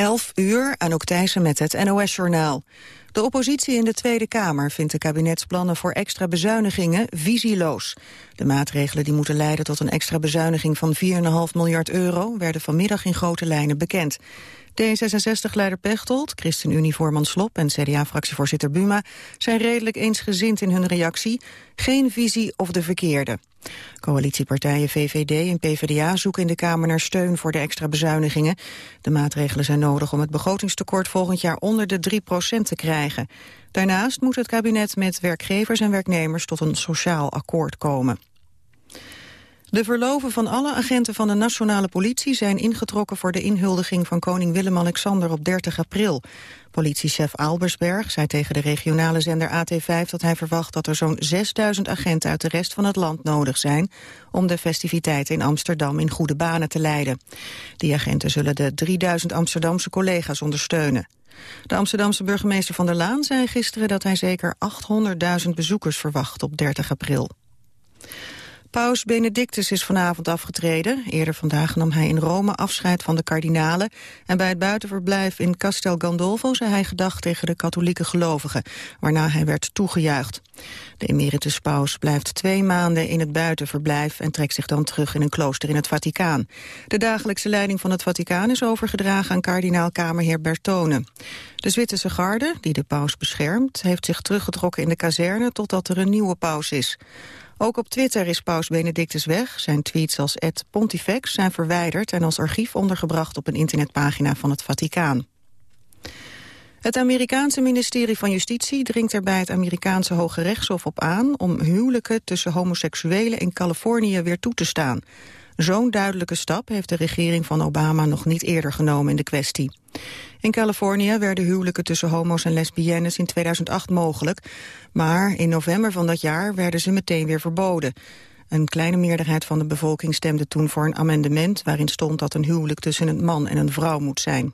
11 uur, Anouk Thijssen met het NOS-journaal. De oppositie in de Tweede Kamer vindt de kabinetsplannen voor extra bezuinigingen visieloos. De maatregelen die moeten leiden tot een extra bezuiniging van 4,5 miljard euro werden vanmiddag in grote lijnen bekend. D66-leider Pechtold, ChristenUnie-voorman Slop en CDA-fractievoorzitter Buma zijn redelijk eensgezind in hun reactie. Geen visie of de verkeerde. Coalitiepartijen VVD en PvdA zoeken in de Kamer naar steun voor de extra bezuinigingen. De maatregelen zijn nodig om het begrotingstekort volgend jaar onder de 3% te krijgen. Daarnaast moet het kabinet met werkgevers en werknemers tot een sociaal akkoord komen. De verloven van alle agenten van de nationale politie zijn ingetrokken voor de inhuldiging van koning Willem-Alexander op 30 april. Politiechef Albersberg zei tegen de regionale zender AT5 dat hij verwacht dat er zo'n 6000 agenten uit de rest van het land nodig zijn om de festiviteiten in Amsterdam in goede banen te leiden. Die agenten zullen de 3000 Amsterdamse collega's ondersteunen. De Amsterdamse burgemeester Van der Laan zei gisteren dat hij zeker 800.000 bezoekers verwacht op 30 april. Paus Benedictus is vanavond afgetreden. Eerder vandaag nam hij in Rome afscheid van de kardinalen... en bij het buitenverblijf in Castel Gandolfo zei hij gedag tegen de katholieke gelovigen... waarna hij werd toegejuicht. De emeritus paus blijft twee maanden in het buitenverblijf... en trekt zich dan terug in een klooster in het Vaticaan. De dagelijkse leiding van het Vaticaan is overgedragen aan kardinaal Kamerheer Bertone. De Zwitserse garde, die de paus beschermt... heeft zich teruggetrokken in de kazerne totdat er een nieuwe paus is. Ook op Twitter is paus Benedictus weg. Zijn tweets als Pontifex zijn verwijderd en als archief ondergebracht op een internetpagina van het Vaticaan. Het Amerikaanse ministerie van Justitie dringt er bij het Amerikaanse Hoge Rechtshof op aan om huwelijken tussen homoseksuelen in Californië weer toe te staan. Zo'n duidelijke stap heeft de regering van Obama nog niet eerder genomen in de kwestie. In Californië werden huwelijken tussen homo's en lesbiennes in 2008 mogelijk, maar in november van dat jaar werden ze meteen weer verboden. Een kleine meerderheid van de bevolking stemde toen voor een amendement waarin stond dat een huwelijk tussen een man en een vrouw moet zijn.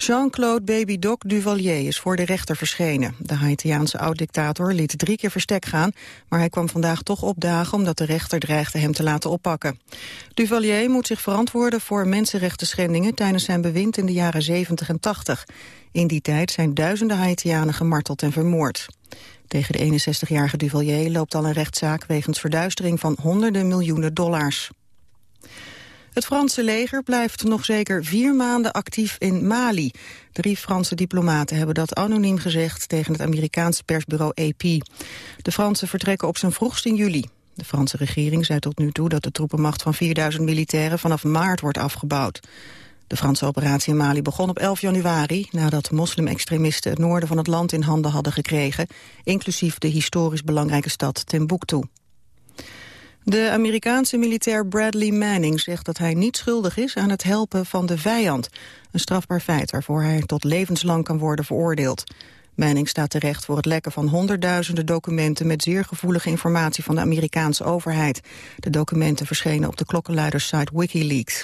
Jean-Claude Baby Doc Duvalier is voor de rechter verschenen. De Haitiaanse oud-dictator liet drie keer verstek gaan... maar hij kwam vandaag toch opdagen omdat de rechter dreigde hem te laten oppakken. Duvalier moet zich verantwoorden voor mensenrechten schendingen... tijdens zijn bewind in de jaren 70 en 80. In die tijd zijn duizenden Haitianen gemarteld en vermoord. Tegen de 61-jarige Duvalier loopt al een rechtszaak... wegens verduistering van honderden miljoenen dollars. Het Franse leger blijft nog zeker vier maanden actief in Mali. Drie Franse diplomaten hebben dat anoniem gezegd tegen het Amerikaanse persbureau AP. De Fransen vertrekken op zijn vroegst in juli. De Franse regering zei tot nu toe dat de troepenmacht van 4000 militairen vanaf maart wordt afgebouwd. De Franse operatie in Mali begon op 11 januari... nadat moslim-extremisten het noorden van het land in handen hadden gekregen... inclusief de historisch belangrijke stad Timbuktu. De Amerikaanse militair Bradley Manning zegt dat hij niet schuldig is aan het helpen van de vijand. Een strafbaar feit waarvoor hij tot levenslang kan worden veroordeeld. Manning staat terecht voor het lekken van honderdduizenden documenten met zeer gevoelige informatie van de Amerikaanse overheid. De documenten verschenen op de klokkenluidersite Wikileaks.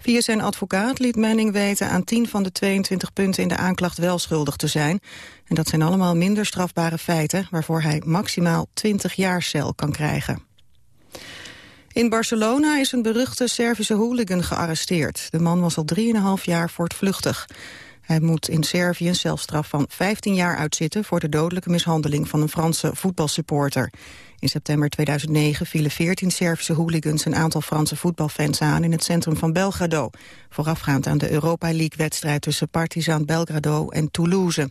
Via zijn advocaat liet Manning weten aan 10 van de 22 punten in de aanklacht wel schuldig te zijn. En dat zijn allemaal minder strafbare feiten waarvoor hij maximaal 20 jaar cel kan krijgen. In Barcelona is een beruchte Servische hooligan gearresteerd. De man was al 3,5 jaar voortvluchtig. Hij moet in Servië een celstraf van 15 jaar uitzitten... voor de dodelijke mishandeling van een Franse voetbalsupporter. In september 2009 vielen 14 Servische hooligans... een aantal Franse voetbalfans aan in het centrum van Belgrado... voorafgaand aan de Europa League-wedstrijd tussen Partizan Belgrado en Toulouse.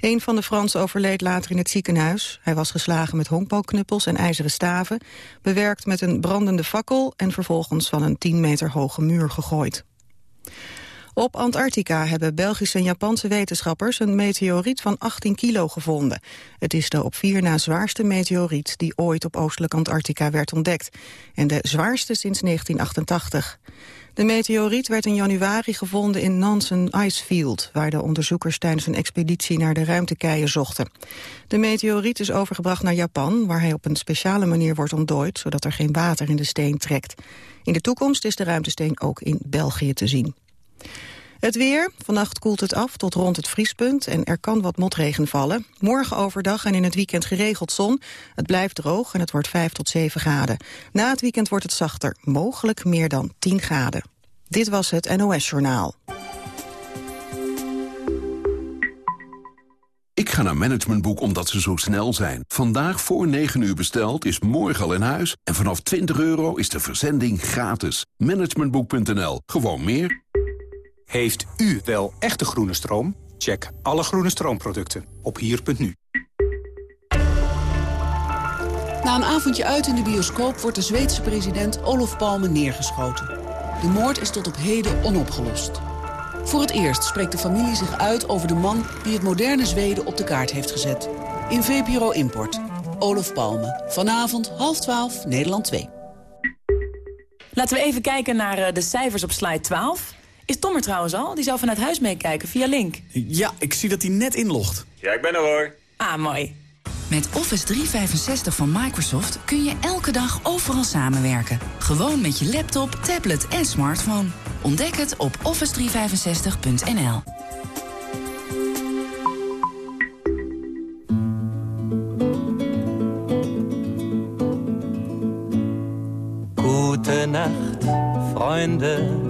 Een van de Fransen overleed later in het ziekenhuis. Hij was geslagen met honkbalknuppels en ijzeren staven... bewerkt met een brandende fakkel... en vervolgens van een 10 meter hoge muur gegooid. Op Antarctica hebben Belgische en Japanse wetenschappers een meteoriet van 18 kilo gevonden. Het is de op vier na zwaarste meteoriet die ooit op oostelijk Antarctica werd ontdekt. En de zwaarste sinds 1988. De meteoriet werd in januari gevonden in Nansen Icefield... waar de onderzoekers tijdens een expeditie naar de ruimtekeien zochten. De meteoriet is overgebracht naar Japan... waar hij op een speciale manier wordt ontdooid... zodat er geen water in de steen trekt. In de toekomst is de ruimtesteen ook in België te zien. Het weer. Vannacht koelt het af tot rond het vriespunt en er kan wat motregen vallen. Morgen overdag en in het weekend geregeld zon. Het blijft droog en het wordt 5 tot 7 graden. Na het weekend wordt het zachter, mogelijk meer dan 10 graden. Dit was het NOS Journaal. Ik ga naar Managementboek omdat ze zo snel zijn. Vandaag voor 9 uur besteld is morgen al in huis. En vanaf 20 euro is de verzending gratis. Managementboek.nl. Gewoon meer. Heeft u wel echte groene stroom? Check alle groene stroomproducten op hier.nu. Na een avondje uit in de bioscoop wordt de Zweedse president Olof Palme neergeschoten. De moord is tot op heden onopgelost. Voor het eerst spreekt de familie zich uit over de man die het moderne Zweden op de kaart heeft gezet. In VPRO Import. Olof Palme. Vanavond half 12, Nederland 2. Laten we even kijken naar eh, de cijfers op slide 12. Is Tom er trouwens al? Die zou vanuit huis meekijken via Link. Ja, ik zie dat hij net inlogt. Ja, ik ben er hoor. Ah, mooi. Met Office 365 van Microsoft kun je elke dag overal samenwerken. Gewoon met je laptop, tablet en smartphone. Ontdek het op office365.nl. Gute Nacht, Freunde.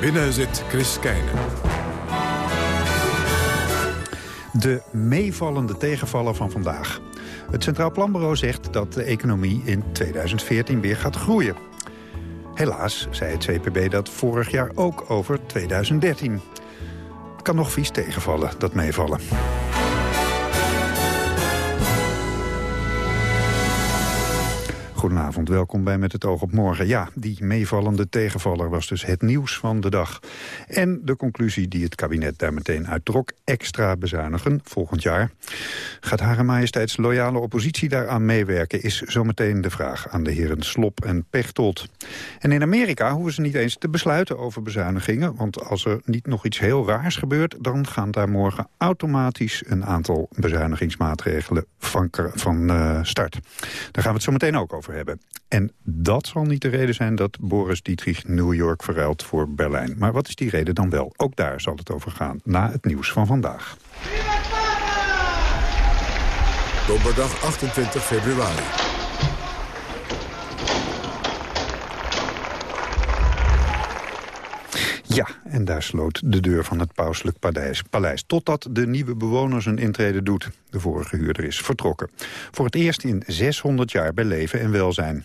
Binnen zit Chris Keijnen. De meevallende tegenvaller van vandaag. Het Centraal Planbureau zegt dat de economie in 2014 weer gaat groeien. Helaas zei het CPB dat vorig jaar ook over 2013. Het kan nog vies tegenvallen, dat meevallen. Goedenavond, welkom bij Met het oog op morgen. Ja, die meevallende tegenvaller was dus het nieuws van de dag. En de conclusie die het kabinet daar meteen uittrok... extra bezuinigen volgend jaar. Gaat Hare Majesteits loyale oppositie daaraan meewerken... is zometeen de vraag aan de heren Slop en Pechtold. En in Amerika hoeven ze niet eens te besluiten over bezuinigingen... want als er niet nog iets heel raars gebeurt... dan gaan daar morgen automatisch een aantal bezuinigingsmaatregelen van, van uh, start. Daar gaan we het zo meteen ook over hebben. En dat zal niet de reden zijn dat Boris Dietrich New York verruilt voor Berlijn. Maar wat is die reden dan wel? Ook daar zal het over gaan, na het nieuws van vandaag. Donderdag 28 februari. Ja, en daar sloot de deur van het pauselijk paleis, paleis. Totdat de nieuwe bewoner zijn intrede doet. De vorige huurder is vertrokken. Voor het eerst in 600 jaar bij leven en welzijn.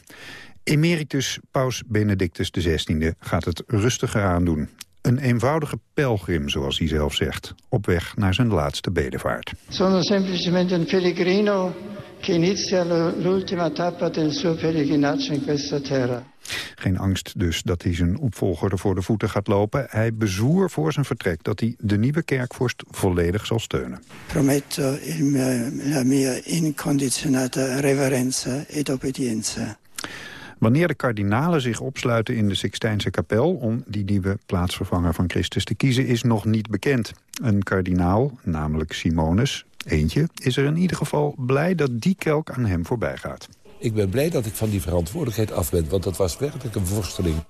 Emeritus Paus Benedictus XVI gaat het rustiger aandoen. Een eenvoudige pelgrim, zoals hij zelf zegt. Op weg naar zijn laatste bedevaart. Sono semplicemente un pellegrino che inizia l'ultima tappa del suo pellegrinaggio in questa terra. Geen angst dus dat hij zijn opvolger er voor de voeten gaat lopen. Hij bezwoer voor zijn vertrek dat hij de nieuwe kerkvorst volledig zal steunen. Prometto la mia incondizionata reverenza ed obbedienza. Wanneer de kardinalen zich opsluiten in de Sixtijnse kapel... om die nieuwe plaatsvervanger van Christus te kiezen, is nog niet bekend. Een kardinaal, namelijk Simonus, eentje, is er in ieder geval blij dat die kelk aan hem voorbij gaat. Ik ben blij dat ik van die verantwoordelijkheid af ben, want dat was werkelijk een worsteling.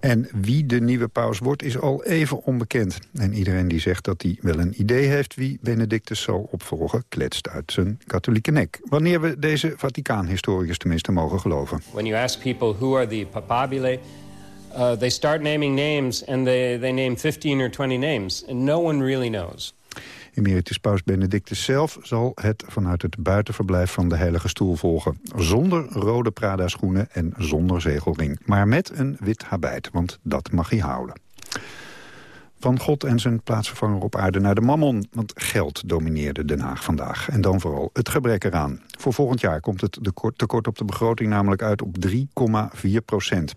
En wie de nieuwe paus wordt is al even onbekend. En iedereen die zegt dat hij wel een idee heeft wie Benedictus zal opvolgen... kletst uit zijn katholieke nek. Wanneer we deze Vaticaan-historicus tenminste mogen geloven. When you ask people who are the papabile... Uh, they start naming names and they, they name 15 or 20 names. And no one really knows. Emeritus Paus Benedictus zelf zal het vanuit het buitenverblijf van de Heilige Stoel volgen. Zonder rode Prada-schoenen en zonder zegelring. Maar met een wit habit, want dat mag hij houden. Van God en zijn plaatsvervanger op aarde naar de mammon. Want geld domineerde Den Haag vandaag. En dan vooral het gebrek eraan. Voor volgend jaar komt het tekort op de begroting namelijk uit op 3,4 procent.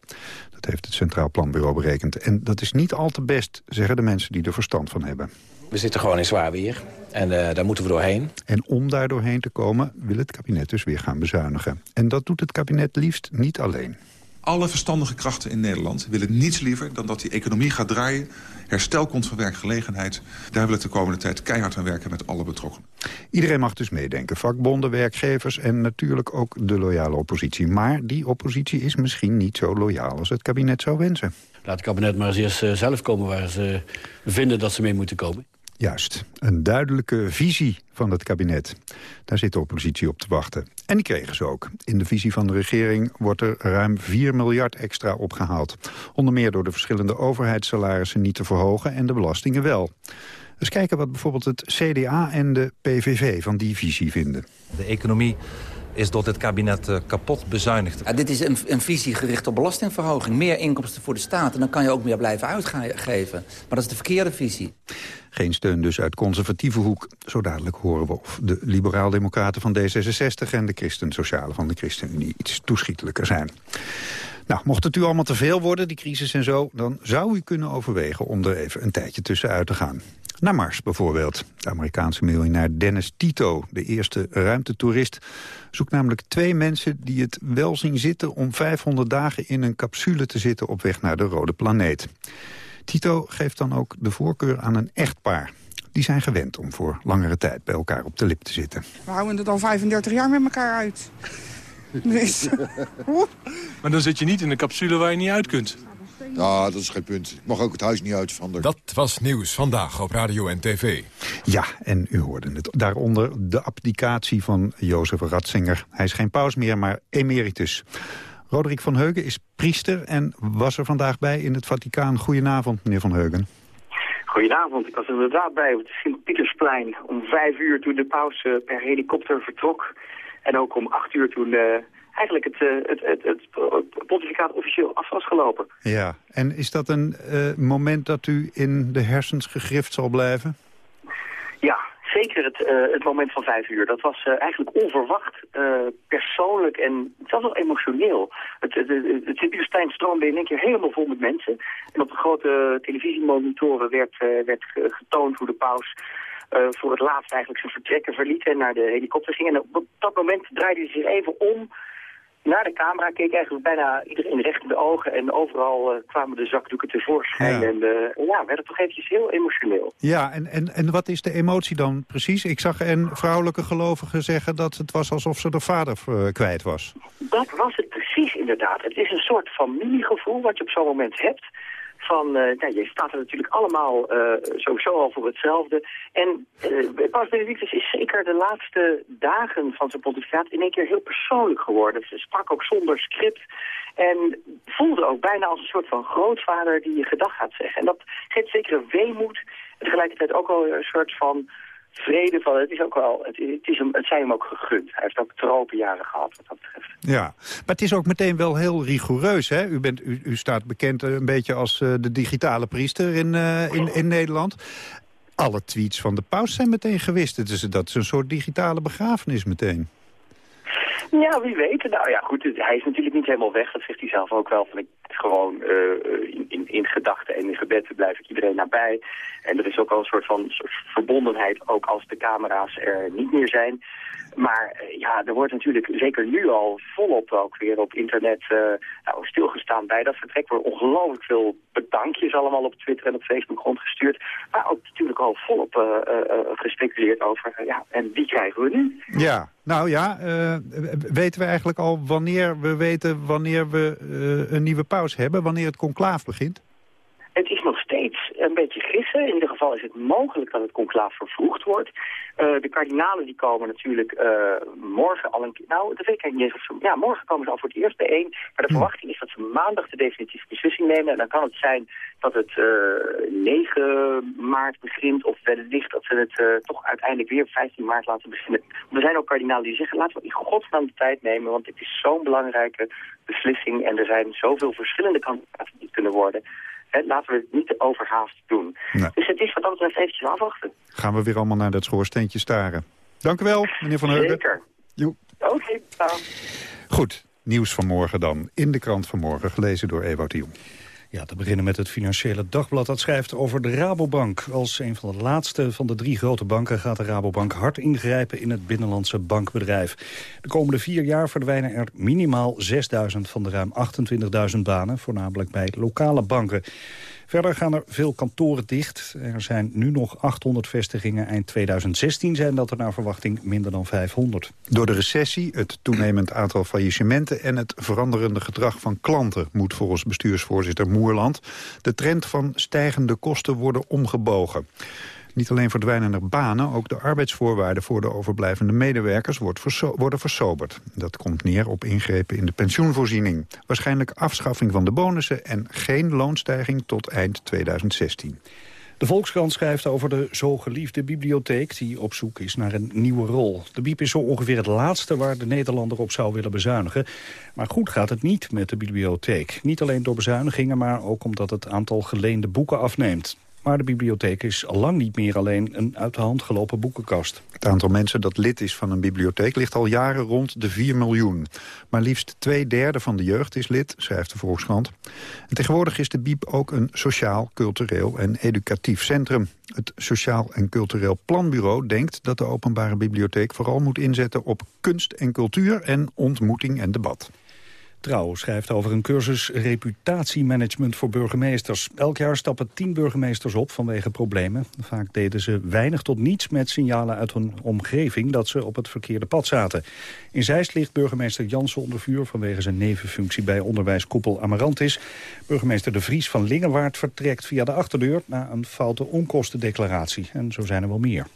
Dat heeft het Centraal Planbureau berekend. En dat is niet al te best, zeggen de mensen die er verstand van hebben. We zitten gewoon in zwaar weer en uh, daar moeten we doorheen. En om daar doorheen te komen wil het kabinet dus weer gaan bezuinigen. En dat doet het kabinet liefst niet alleen. Alle verstandige krachten in Nederland willen niets liever dan dat die economie gaat draaien Herstel komt van werkgelegenheid. Daar wil ik de komende tijd keihard aan werken met alle betrokkenen. Iedereen mag dus meedenken. Vakbonden, werkgevers en natuurlijk ook de loyale oppositie. Maar die oppositie is misschien niet zo loyaal als het kabinet zou wensen. Laat het kabinet maar eens eerst eh, zelf komen waar ze vinden dat ze mee moeten komen. Juist, een duidelijke visie van het kabinet. Daar zit de oppositie op te wachten. En die kregen ze ook. In de visie van de regering wordt er ruim 4 miljard extra opgehaald. Onder meer door de verschillende overheidssalarissen niet te verhogen en de belastingen wel. Dus kijken wat bijvoorbeeld het CDA en de PVV van die visie vinden. De economie is door dit kabinet uh, kapot bezuinigd. Ja, dit is een, een, visie gericht op belastingverhoging. Meer inkomsten voor de staat en dan kan je ook meer blijven uitgeven. Maar dat is de verkeerde visie. Geen steun dus uit conservatieve hoek. Zo dadelijk horen we of de liberaal-democraten van D66... en de christen-socialen van de ChristenUnie iets toeschietelijker zijn. Nou, mocht het u allemaal te veel worden, die crisis en zo... dan zou u kunnen overwegen om er even een tijdje tussenuit te gaan. Naar Mars bijvoorbeeld. De Amerikaanse miljonair Dennis Tito, de eerste ruimtetoerist... zoekt namelijk twee mensen die het wel zien zitten... om 500 dagen in een capsule te zitten op weg naar de rode planeet. Tito geeft dan ook de voorkeur aan een echtpaar. Die zijn gewend om voor langere tijd bij elkaar op de lip te zitten. We houden het al 35 jaar met elkaar uit. Dus, maar dan zit je niet in een capsule waar je niet uit kunt. Ja, dat is geen punt. Ik mag ook het huis niet uit. Dat was nieuws vandaag op Radio en TV. Ja, en u hoorde het. Daaronder de abdicatie van Jozef Ratzinger. Hij is geen paus meer, maar emeritus. Roderick van Heugen is priester en was er vandaag bij in het Vaticaan. Goedenavond, meneer van Heugen. Goedenavond, ik was er inderdaad bij op het Sint-Pietersplein. Om vijf uur toen de paus uh, per helikopter vertrok. En ook om acht uur toen uh, eigenlijk het, uh, het, het, het, pontificaat officieel af was gelopen. Ja, en is dat een moment dat u in de hersens gegrift zal blijven? Ja, zeker het, uh, het moment van vijf uur. Dat was uh, eigenlijk onverwacht, uh, persoonlijk en zelfs wel emotioneel. Het, het, het Sint-Pieterstein stroomde in één keer helemaal vol met mensen. En op de grote televisiemonitoren werd, werd getoond hoe de paus... voor het laatst eigenlijk zijn vertrekken verliet en naar de helikopter ging. En op dat moment draaide hij zich even om naar de camera, keek eigenlijk bijna iedereen recht in de ogen. En overal uh, kwamen de zakdoeken tevoorschijn. Ja. En uh, ja, werd het toch eventjes heel emotioneel. Ja, en, en, en wat is de emotie dan precies? Ik zag een vrouwelijke gelovigen zeggen dat het was alsof ze de vader uh, kwijt was. Dat was het precies inderdaad. Het is een soort familiegevoel wat je op zo'n moment hebt van, uh, nou, je staat er natuurlijk allemaal uh, sowieso al voor hetzelfde. En Paus Benedictus is zeker de laatste dagen van zijn pontificaat in één keer heel persoonlijk geworden. Ze sprak ook zonder script en voelde ook bijna als een soort van grootvader die je gedag gaat zeggen. En dat geeft zeker een weemoed en tegelijkertijd ook wel een soort van vrede van, het is ook wel, het, is hem, het zijn hem ook gegund. Hij heeft ook tropenjaren gehad wat dat betreft. Ja, maar het is ook meteen wel heel rigoureus, hè? U, bent, u, u staat bekend een beetje als uh, de digitale priester in, uh, in, in Nederland. Alle tweets van de paus zijn meteen gewist. Is, dat is een soort digitale begrafenis meteen. Ja, wie weet. Nou ja, goed, hij is natuurlijk niet helemaal weg. Dat zegt hij zelf ook wel. Van, ik, gewoon uh, in, in, gedachten en in gebed blijf ik iedereen nabij. En er is ook al een soort van verbondenheid, ook als de camera's er niet meer zijn. Maar uh, ja, er wordt natuurlijk zeker nu al volop ook weer op internet uh, nou, stilgestaan bij dat vertrek. Er worden ongelooflijk veel bedankjes allemaal op Twitter en op Facebook rondgestuurd. Maar ook natuurlijk al volop uh, gespeculeerd over, ja, en wie krijgen we nu? Ja, nou ja, weten we eigenlijk al wanneer we weten wanneer we een nieuwe pauze hebben, wanneer het conclaaf begint? Het is nog een beetje gissen. In ieder geval is het mogelijk dat het conclaaf vervroegd wordt. Uh, de kardinalen die komen natuurlijk uh, morgen al een keer... Nou, dat weet ik niet eens. Ja, morgen komen ze al voor het eerst bijeen. Maar de verwachting is dat ze maandag de definitieve beslissing nemen. En dan kan het zijn dat het uh, 9 maart begint. Of wellicht dat ze het toch uiteindelijk weer 15 maart laten beginnen. Er zijn ook kardinalen die zeggen, laten we in godsnaam de tijd nemen. Want dit is zo'n belangrijke beslissing. En er zijn zoveel verschillende kandidaten die kunnen worden... Laten we het niet overhaast doen. Nee. Dus het is wat dat betreft eventjes afwachten. Gaan we weer allemaal naar dat schoorsteentje staren. Dank u wel, meneer Van Heugen. Zeker. Oké, okay, Goed, nieuws van morgen dan. In de krant van morgen, gelezen door Ewout de Jong. Ja, te beginnen met het Financiële Dagblad. Dat schrijft over de Rabobank. Als een van de laatste van de drie grote banken gaat de Rabobank hard ingrijpen in het binnenlandse bankbedrijf. De komende vier jaar verdwijnen er minimaal 6.000 van de ruim 28.000 banen, voornamelijk bij lokale banken. Verder gaan er veel kantoren dicht. Er zijn nu nog 800 vestigingen. Eind 2016 zijn dat er naar verwachting minder dan 500. Door de recessie, het toenemend aantal faillissementen... en het veranderende gedrag van klanten... moet volgens bestuursvoorzitter Moerland... de trend van stijgende kosten worden omgebogen. Niet alleen verdwijnen er banen, ook de arbeidsvoorwaarden voor de overblijvende medewerkers worden versoberd. Dat komt neer op ingrepen in de pensioenvoorziening. Waarschijnlijk afschaffing van de bonussen en geen loonstijging tot eind 2016. De Volkskrant schrijft over de zo geliefde bibliotheek... die op zoek is naar een nieuwe rol. De biep is zo ongeveer het laatste waar de Nederlander op zou willen bezuinigen. Maar goed gaat het niet met de bibliotheek. Niet alleen door bezuinigingen, maar ook omdat het aantal geleende boeken afneemt. Maar de bibliotheek is lang niet meer alleen een uit de hand gelopen boekenkast. Het aantal mensen dat lid is van een bibliotheek ligt al jaren rond de 4 miljoen. Maar liefst twee derde van de jeugd is lid, schrijft de Volkskrant. En tegenwoordig is de BIEB ook een sociaal, cultureel en educatief centrum. Het Sociaal en Cultureel Planbureau denkt dat de openbare bibliotheek vooral moet inzetten op kunst en cultuur en ontmoeting en debat. Trouw schrijft over een cursus reputatiemanagement voor burgemeesters. Elk jaar stappen tien burgemeesters op vanwege problemen. Vaak deden ze weinig tot niets met signalen uit hun omgeving... dat ze op het verkeerde pad zaten. In Zeist ligt burgemeester Jansen onder vuur... vanwege zijn nevenfunctie bij onderwijskoepel Amarantis. Burgemeester De Vries van Lingewaard vertrekt via de achterdeur... na een foute onkostendeclaratie. En zo zijn er wel meer.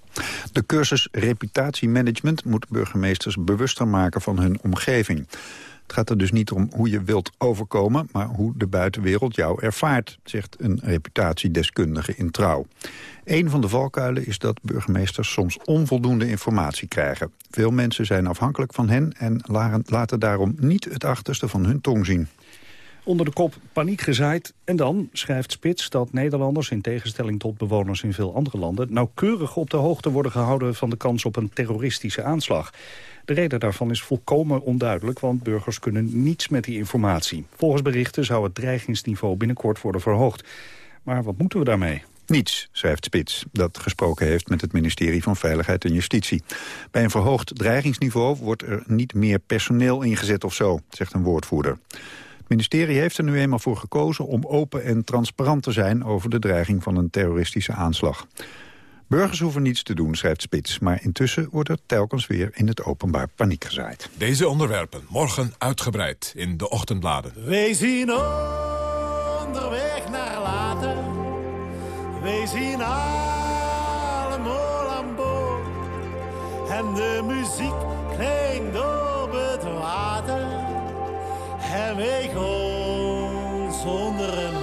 De cursus reputatiemanagement moet burgemeesters bewuster maken van hun omgeving. Het gaat er dus niet om hoe je wilt overkomen... maar hoe de buitenwereld jou ervaart, zegt een reputatiedeskundige in Trouw. Een van de valkuilen is dat burgemeesters soms onvoldoende informatie krijgen. Veel mensen zijn afhankelijk van hen en laten daarom niet het achterste van hun tong zien. Onder de kop paniek gezaaid. En dan schrijft Spits dat Nederlanders, in tegenstelling tot bewoners in veel andere landen... nauwkeurig op de hoogte worden gehouden van de kans op een terroristische aanslag. De reden daarvan is volkomen onduidelijk, want burgers kunnen niets met die informatie. Volgens berichten zou het dreigingsniveau binnenkort worden verhoogd. Maar wat moeten we daarmee? Niets, schrijft Spits, dat gesproken heeft met het ministerie van Veiligheid en Justitie. Bij een verhoogd dreigingsniveau wordt er niet meer personeel ingezet of zo, zegt een woordvoerder. Het ministerie heeft er nu eenmaal voor gekozen om open en transparant te zijn over de dreiging van een terroristische aanslag. Burgers hoeven niets te doen, schrijft Spits. Maar intussen wordt er telkens weer in het openbaar paniek gezaaid. Deze onderwerpen morgen uitgebreid in de ochtendbladen. Wij zien onderweg naar later. Wij zien allemaal aan boord. En de muziek klinkt op het water. En wij gaan zonder een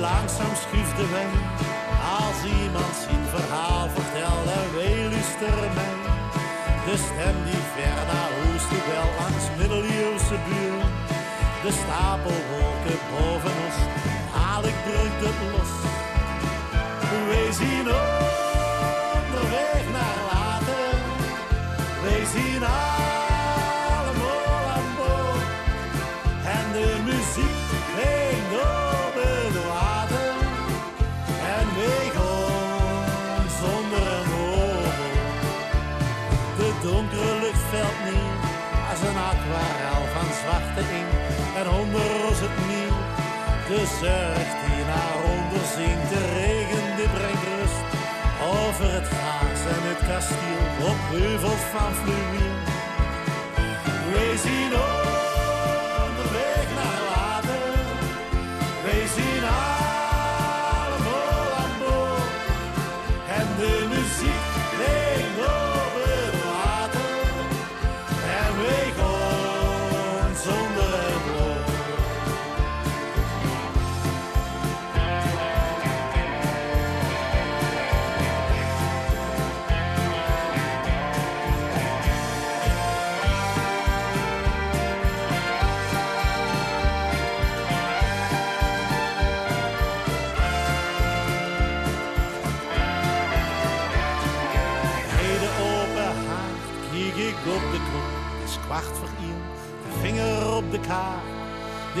langzaam schuift de weg. De stapelwolken boven ons, haal ik drukt het los. Wij zien onderweg naar later. Wij zien allemaal aan boord. En de muziek klinkt op het water. En wij gaan zonder een ogen. De donkere lucht valt neer als een aquarel van zwarte inkt. En onder ons het nieuw, de zucht die naar onder zingt. De regen die brengt rust over het gaas en het kasteel op heuvels van fluweel. Wij zien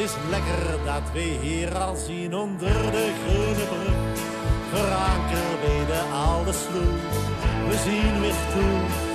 is lekker dat we hier al zien onder de groene brug. Verankerd bij de oude sloot, we zien weer toe.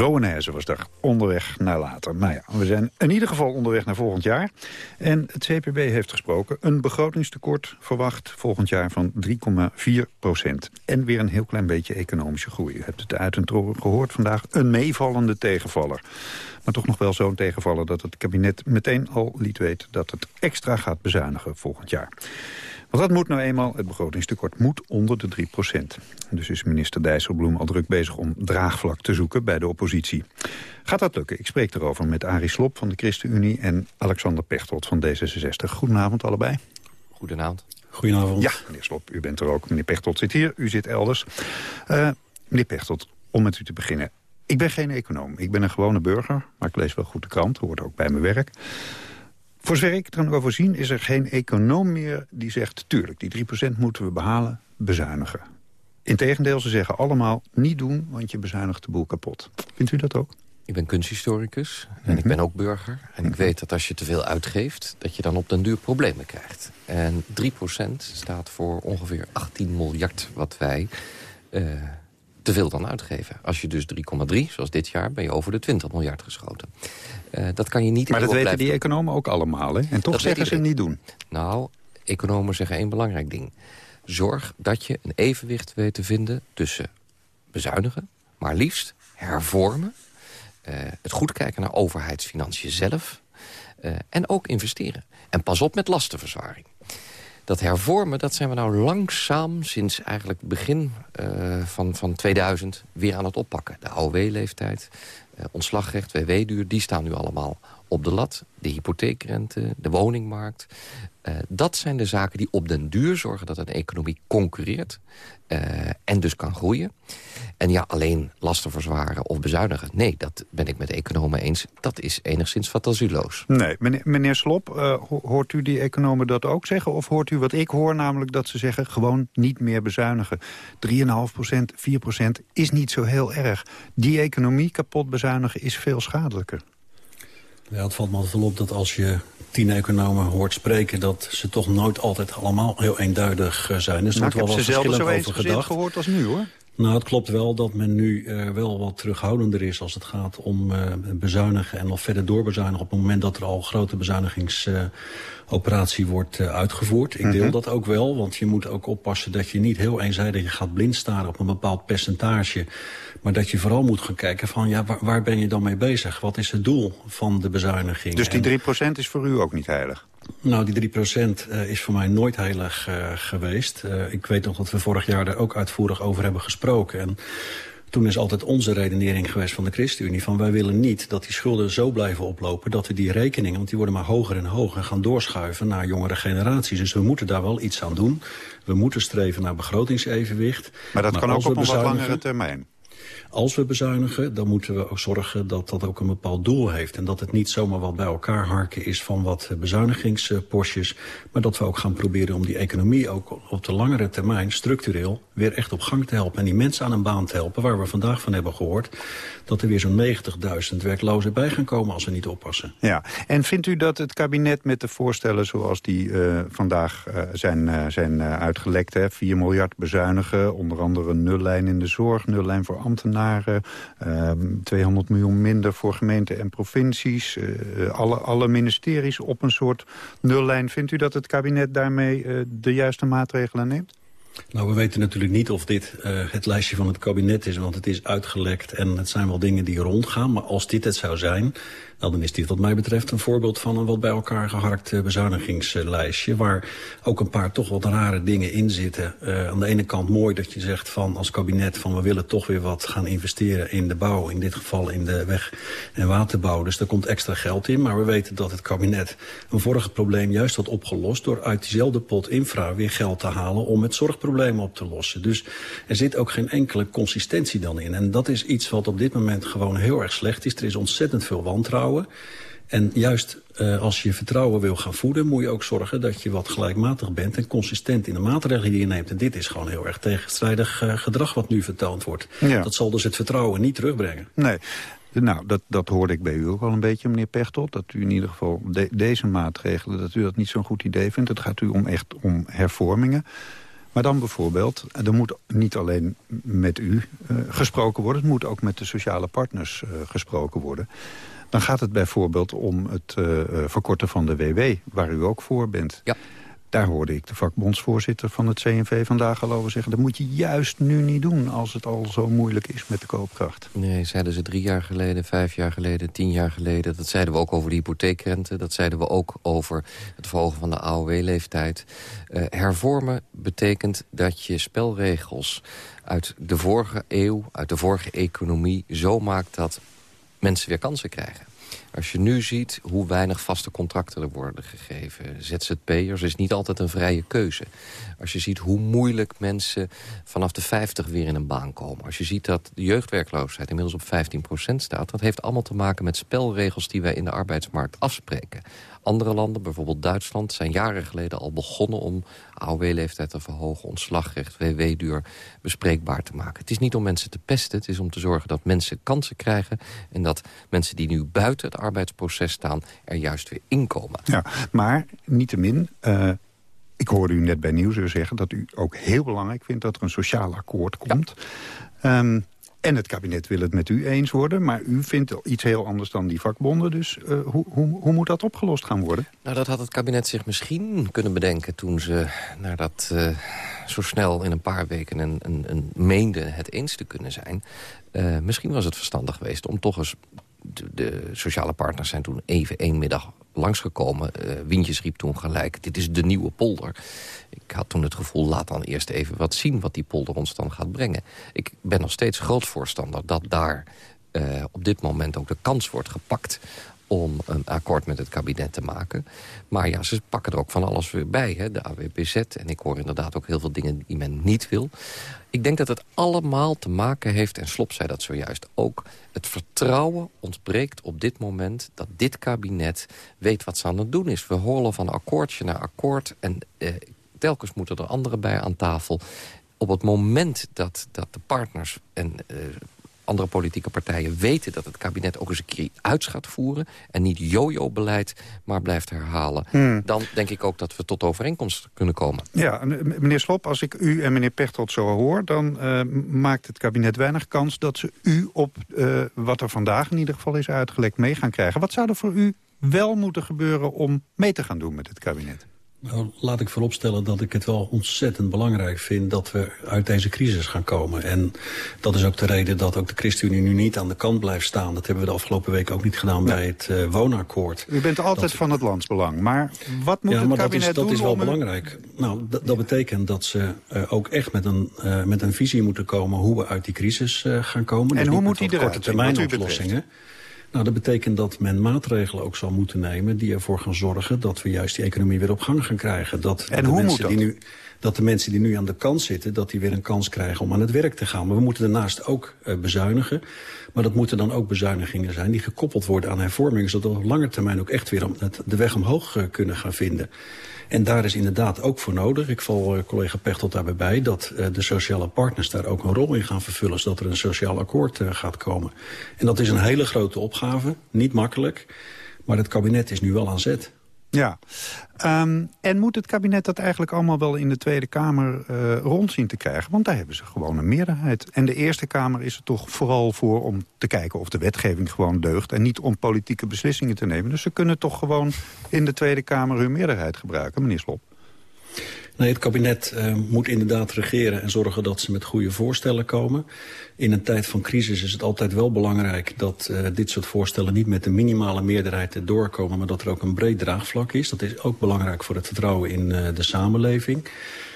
Rowanese was daar onderweg naar later. Nou ja, we zijn in ieder geval onderweg naar volgend jaar. En het CPB heeft gesproken. Een begrotingstekort verwacht volgend jaar van 3,4 procent. En weer een heel klein beetje economische groei. U hebt het uit en gehoord vandaag. Een meevallende tegenvaller. Maar toch nog wel zo'n tegenvaller dat het kabinet meteen al liet weten... dat het extra gaat bezuinigen volgend jaar. Want dat moet nou eenmaal, het begrotingstekort moet onder de 3 procent. Dus is minister Dijsselbloem al druk bezig om draagvlak te zoeken bij de oppositie. Gaat dat lukken? Ik spreek erover met Arie Slob van de ChristenUnie en Alexander Pechtold van D66. Goedenavond allebei. Goedenavond. Goedenavond. Ja, meneer Slob, u bent er ook. Meneer Pechtold zit hier, u zit elders. Eh, meneer Pechtold, om met u te beginnen. Ik ben geen econoom. Ik ben een gewone burger, maar ik lees wel goed de krant. Hoort ook bij mijn werk. Voor zover ik er over zien is er geen econoom meer die zegt... tuurlijk, die 3% moeten we behalen, bezuinigen. Integendeel, ze zeggen allemaal niet doen, want je bezuinigt de boel kapot. Vindt u dat ook? Ik ben kunsthistoricus en ik ben ook burger. En ik weet dat als je te veel uitgeeft, dat je dan op den duur problemen krijgt. En 3% staat voor ongeveer 18 miljard wat wij eh, te veel dan uitgeven. Als je dus 3,3, zoals dit jaar, ben je over de 20 miljard geschoten. Eh, dat kan je niet Maar dat weten blijven die economen ook allemaal, hè? En toch Dat zeggen ze niet doen. Nou, economen zeggen één belangrijk ding. Zorg dat je een evenwicht weet te vinden tussen bezuinigen... maar liefst hervormen, eh, het goed kijken naar overheidsfinanciën zelf... eh, en ook investeren. En pas op met lastenverzwaring. Dat hervormen, dat zijn we nou langzaam sinds eigenlijk begin eh, van, van 2000 weer aan het oppakken. De AOW-leeftijd, eh, ontslagrecht, WW-duur, die staan nu allemaal op de lat. De hypotheekrente, de woningmarkt. Eh, dat zijn de zaken die op den duur zorgen dat een economie concurreert. eh, en dus kan groeien. En ja, alleen lasten verzwaren of bezuinigen. Nee, dat ben ik met de economen eens. Dat is enigszins fantasieloos. Nee, meneer, Slop, eh, ho- hoort u die economen dat ook zeggen? Of hoort u wat ik hoor, namelijk dat ze zeggen... gewoon niet meer bezuinigen. 3,5 procent, 4 procent is niet zo heel erg. Die economie kapot bezuinigen is veel schadelijker. Ja, het valt me altijd wel op dat als je tien economen hoort spreken... dat ze toch nooit altijd allemaal heel eenduidig eh, zijn. Dus er Nou, wordt ik wel wat zelden zo verschillend over gedacht. gehoord als nu, hoor. Nou, het klopt wel dat men nu eh, wel wat terughoudender is als het gaat om eh, bezuinigen en nog verder doorbezuinigen op het moment dat er al grote bezuinigingsoperatie wordt eh, uitgevoerd. Ik deel Mhm. dat ook wel, want je moet ook oppassen dat je niet heel eenzijdig gaat blind staren op een bepaald percentage. Maar dat je vooral moet gaan kijken van ja, waar, waar ben je dan mee bezig? Wat is het doel van de bezuiniging? Dus die En- 3 procent is voor u ook niet heilig? nou, die 3% eh, is voor mij nooit heilig eh, geweest. Ik weet nog dat we vorig jaar daar ook uitvoerig over hebben gesproken. En toen is altijd onze redenering geweest van de ChristenUnie... van wij willen niet dat die schulden zo blijven oplopen... dat we die rekeningen, want die worden maar hoger en hoger... gaan doorschuiven naar jongere generaties. Dus we moeten daar wel iets aan doen. We moeten streven naar begrotingsevenwicht. Maar dat kan ook op een wat langere termijn. Als we bezuinigen, dan moeten we ook zorgen dat dat ook een bepaald doel heeft. En dat het niet zomaar wat bij elkaar harken is van wat eh, bezuinigingspostjes. Maar dat we ook gaan proberen om die economie ook op de langere termijn structureel weer echt op gang te helpen. En die mensen aan een baan te helpen, waar we vandaag van hebben gehoord. Dat er weer zo'n 90.000 werklozen bij gaan komen als we niet oppassen. Ja, en vindt u dat het kabinet met de voorstellen zoals die eh, vandaag eh, zijn, zijn uitgelekt... Hè, 4 miljard bezuinigen, onder andere een nullijn in de zorg... nullijn voor ambtenaren, ehm, 200 miljoen minder voor gemeenten en provincies... eh, alle, alle ministeries op een soort nullijn. Vindt u dat het kabinet daarmee eh, de juiste maatregelen neemt? Nou, we weten natuurlijk niet of dit uh, het lijstje van het kabinet is... want het is uitgelekt en het zijn wel dingen die rondgaan. Maar als dit het zou zijn, nou, dan is dit wat mij betreft een voorbeeld van een wat bij elkaar geharkt uh, bezuinigingslijstje... waar ook een paar toch wat rare dingen in zitten. Uh, aan de ene kant mooi dat je zegt van als kabinet... van we willen toch weer wat gaan investeren in de bouw. In dit geval in de weg- en waterbouw. Dus er komt extra geld in. Maar we weten dat het kabinet een vorige probleem juist had opgelost... door uit diezelfde pot infra weer geld te halen om het zorgprobleem op te lossen. Dus er zit ook geen enkele consistentie dan in. En dat is iets wat op dit moment gewoon heel erg slecht is. Er is ontzettend veel wantrouwen. En juist uh, als je vertrouwen wil gaan voeden... moet je ook zorgen dat je wat gelijkmatig bent... en consistent in de maatregelen die je neemt. En dit is gewoon heel erg tegenstrijdig uh, gedrag wat nu vertoond wordt. Ja. Dat zal dus het vertrouwen niet terugbrengen. Nee. Nou, dat, dat hoorde ik bij u ook al een beetje, meneer Pechtold. Dat u in ieder geval de, deze maatregelen, dat u dat niet zo'n goed idee vindt. Het gaat u om echt om hervormingen. Maar dan bijvoorbeeld, er moet niet alleen met u uh, gesproken worden... het moet ook met de sociale partners uh, gesproken worden. Dan gaat het bijvoorbeeld om het uh, verkorten van de WW, waar u ook voor bent. Ja. Daar hoorde ik de vakbondsvoorzitter van het CNV vandaag al over zeggen... dat moet je juist nu niet doen als het al zo moeilijk is met de koopkracht. Nee, zeiden ze drie jaar geleden, vijf jaar geleden, tien jaar geleden. Dat zeiden we ook over de hypotheekrente. Dat zeiden we ook over het verhogen van de AOW-leeftijd. Uh, hervormen betekent dat je spelregels uit de vorige eeuw, uit de vorige economie... zo maakt dat mensen weer kansen krijgen. Als je nu ziet hoe weinig vaste contracten er worden gegeven... ZZP'ers is niet altijd een vrije keuze. Als je ziet hoe moeilijk mensen vanaf de 50 weer in een baan komen. Als je ziet dat de jeugdwerkloosheid inmiddels op 15% staat... dat heeft allemaal te maken met spelregels die wij in de arbeidsmarkt afspreken. Andere landen, bijvoorbeeld Duitsland, zijn jaren geleden al begonnen om AOW-leeftijd te verhogen, ontslagrecht, WW-duur bespreekbaar te maken. Het is niet om mensen te pesten, het is om te zorgen dat mensen kansen krijgen en dat mensen die nu buiten het arbeidsproces staan er juist weer inkomen. Ja, maar niettemin... Uh ik hoorde u net bij Nieuws zeggen dat u ook heel belangrijk vindt... dat er een sociaal akkoord komt. Ja. Um, en het kabinet wil het met u eens worden. Maar u vindt iets heel anders dan die vakbonden. Dus uh, hoe, hoe, hoe moet dat opgelost gaan worden? Nou, dat had het kabinet zich misschien kunnen bedenken... toen ze naar dat uh, zo snel in een paar weken een, een, een meende het eens te kunnen zijn. Uh, misschien was het verstandig geweest om toch eens de, sociale partners zijn toen even één middag langsgekomen. Uh, Wintjes riep toen gelijk, dit is de nieuwe polder. Ik had toen het gevoel, laat dan eerst even wat zien... wat die polder ons dan gaat brengen. Ik ben nog steeds groot voorstander dat daar uh, op dit moment ook de kans wordt gepakt om een akkoord met het kabinet te maken. Maar ja, ze pakken er ook van alles weer bij. Hè? De AWBZ en ik hoor inderdaad ook heel veel dingen die men niet wil. Ik denk dat het allemaal te maken heeft, en Slop zei dat zojuist ook... het vertrouwen ontbreekt op dit moment dat dit kabinet weet wat ze aan het doen is. We horen van akkoordje naar akkoord en eh, telkens moeten er anderen bij aan tafel op het moment dat, dat de partners en uh, andere politieke partijen weten dat het kabinet ook eens een keer uit gaat voeren... en niet jojo-beleid, maar blijft herhalen... Hmm. dan denk ik ook dat we tot overeenkomst kunnen komen. Ja, meneer Slop, als ik u en meneer Pechtold zo hoor... dan uh, maakt het kabinet weinig kans dat ze u op uh, wat er vandaag in ieder geval is uitgelekt... mee gaan krijgen. Wat zou er voor u wel moeten gebeuren om mee te gaan doen met het kabinet? Nou, laat ik vooropstellen dat ik het wel ontzettend belangrijk vind... dat we uit deze crisis gaan komen. En dat is ook de reden dat ook de ChristenUnie nu niet aan de kant blijft staan. Dat hebben we de afgelopen week ook niet gedaan bij het uh, woonakkoord. U bent altijd dat... van het landsbelang. Maar wat moet ja, het maar kabinet dat is, dat is wel om... belangrijk. Nou, dat betekent dat ze uh, ook echt met een, uh, met een visie moeten komen... hoe we uit die crisis gaan komen. En dus hoe moet die eruit korte termijn oplossingen. Nou, dat betekent dat men maatregelen ook zal moeten nemen... die ervoor gaan zorgen dat we juist die economie weer op gang gaan krijgen. Dat, en de hoe moet dat? Die nu, dat de mensen die nu aan de kant zitten... dat die weer een kans krijgen om aan het werk te gaan. Maar we moeten daarnaast ook uh, bezuinigen. Maar dat moeten dan ook bezuinigingen zijn... die gekoppeld worden aan hervormingen... zodat we op lange termijn ook echt weer de weg omhoog uh, kunnen gaan vinden. En daar is inderdaad ook voor nodig, ik val uh, collega Pechtold daarbij bij... dat uh, de sociale partners daar ook een rol in gaan vervullen... zodat er een sociaal akkoord uh, gaat komen. En dat is een hele grote opgave, niet makkelijk. Maar het kabinet is nu wel aan zet. Ja, um, en moet het kabinet dat eigenlijk allemaal wel in de Tweede Kamer uh, rond zien te krijgen? Want daar hebben ze gewoon een meerderheid. En de Eerste Kamer is er toch vooral voor om te kijken of de wetgeving gewoon deugt... en niet om politieke beslissingen te nemen. Dus ze kunnen toch gewoon in de Tweede Kamer hun meerderheid gebruiken, meneer Slop? Nee, het kabinet uh, moet inderdaad regeren en zorgen dat ze met goede voorstellen komen. In een tijd van crisis is het altijd wel belangrijk dat uh, dit soort voorstellen niet met de minimale meerderheid doorkomen, maar dat er ook een breed draagvlak is. Dat is ook belangrijk voor het vertrouwen in uh, de samenleving.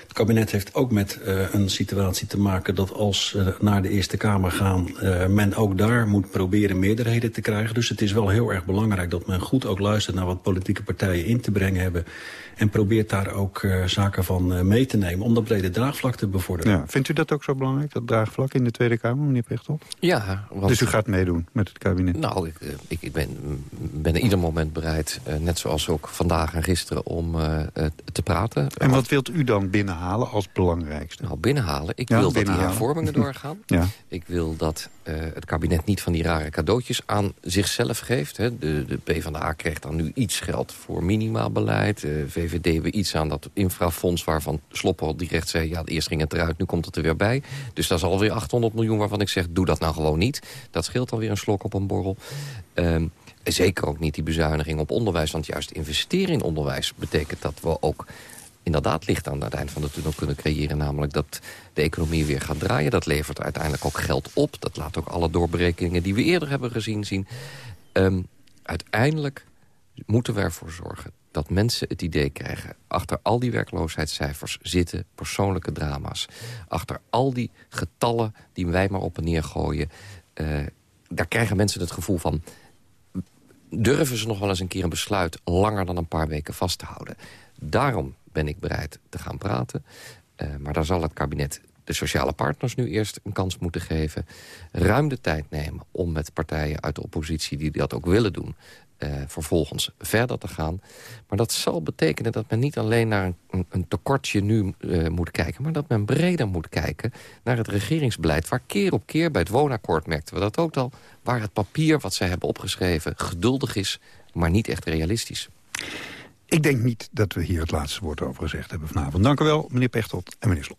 Het kabinet heeft ook met uh, een situatie te maken dat als we uh, naar de Eerste Kamer gaan... Uh, men ook daar moet proberen meerderheden te krijgen. Dus het is wel heel erg belangrijk dat men goed ook luistert... naar wat politieke partijen in te brengen hebben. En probeert daar ook uh, zaken van uh, mee te nemen om dat brede draagvlak te bevorderen. Ja, vindt u dat ook zo belangrijk, dat draagvlak in de Tweede Kamer, meneer Pechtold? Ja. Want... Dus u gaat meedoen met het kabinet? Nou, ik, ik, ik ben, ben ieder moment bereid, uh, net zoals ook vandaag en gisteren, om te praten. En wat wilt u dan binnenhalen als belangrijkste? Nou, binnenhalen? Ik ja, wil dat die hervormingen doorgaan. ja. Ik wil dat het kabinet niet van die rare cadeautjes aan zichzelf geeft. Hè. De, de PvdA krijgt dan nu iets geld voor minimabeleid, VVD we iets aan dat infrafonds waarvan Slopper al direct zei... ja, eerst ging het eruit, nu komt het er weer bij. Dus dat is alweer 800 miljoen waarvan ik zeg, doe dat nou gewoon niet. Dat scheelt alweer een slok op een borrel. Um, zeker ook niet die bezuiniging op onderwijs. Want juist investeren in onderwijs betekent dat we ook inderdaad licht aan het eind van de tunnel kunnen creëren. Namelijk dat de economie weer gaat draaien. Dat levert uiteindelijk ook geld op. Dat laat ook alle doorberekeningen die we eerder hebben gezien zien. Um, uiteindelijk moeten we ervoor zorgen dat mensen het idee krijgen... achter al die werkloosheidscijfers zitten persoonlijke drama's. Achter al die getallen die wij maar op en neer gooien... Uh, daar krijgen mensen het gevoel van... durven ze nog wel eens een keer een besluit... langer dan een paar weken vast te houden. Daarom ben ik bereid te gaan praten. Uh, maar daar zal het kabinet de sociale partners nu eerst een kans moeten geven. Ruim de tijd nemen om met partijen uit de oppositie... die dat ook willen doen, uh, vervolgens verder te gaan. Maar dat zal betekenen dat men niet alleen naar een, een tekortje nu uh, moet kijken... maar dat men breder moet kijken naar het regeringsbeleid... waar keer op keer bij het woonakkoord merkten we dat ook al... waar het papier wat zij hebben opgeschreven geduldig is, maar niet echt realistisch. Ik denk niet dat we hier het laatste woord over gezegd hebben vanavond. Dank u wel, meneer Pechtold en meneer Slop.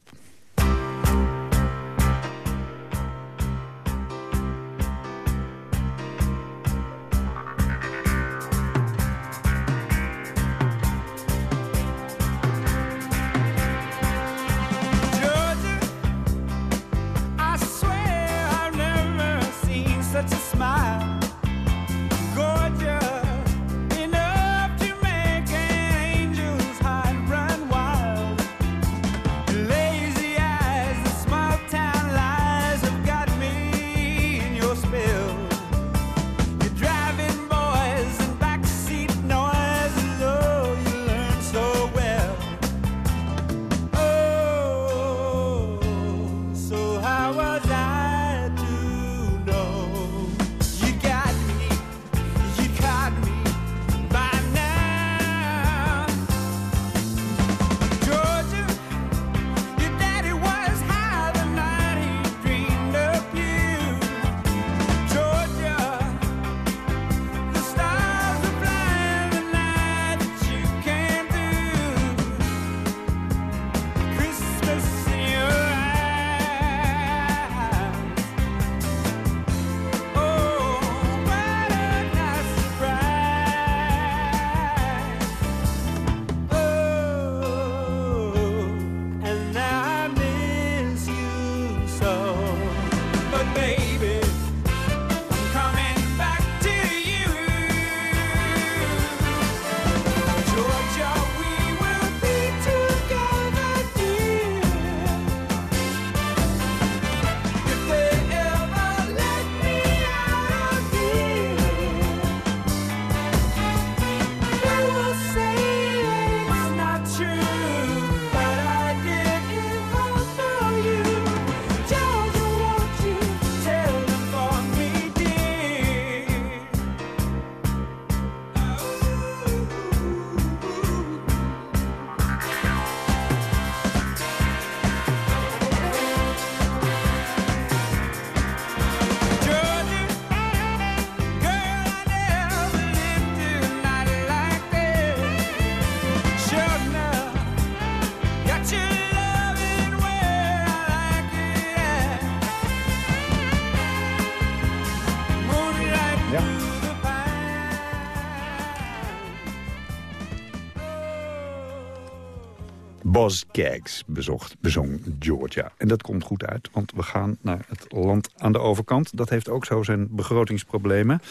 Boz Skaggs bezocht, bezong Georgia. En dat komt goed uit, want we gaan naar het land aan de overkant. Dat heeft ook zo zijn begrotingsproblemen.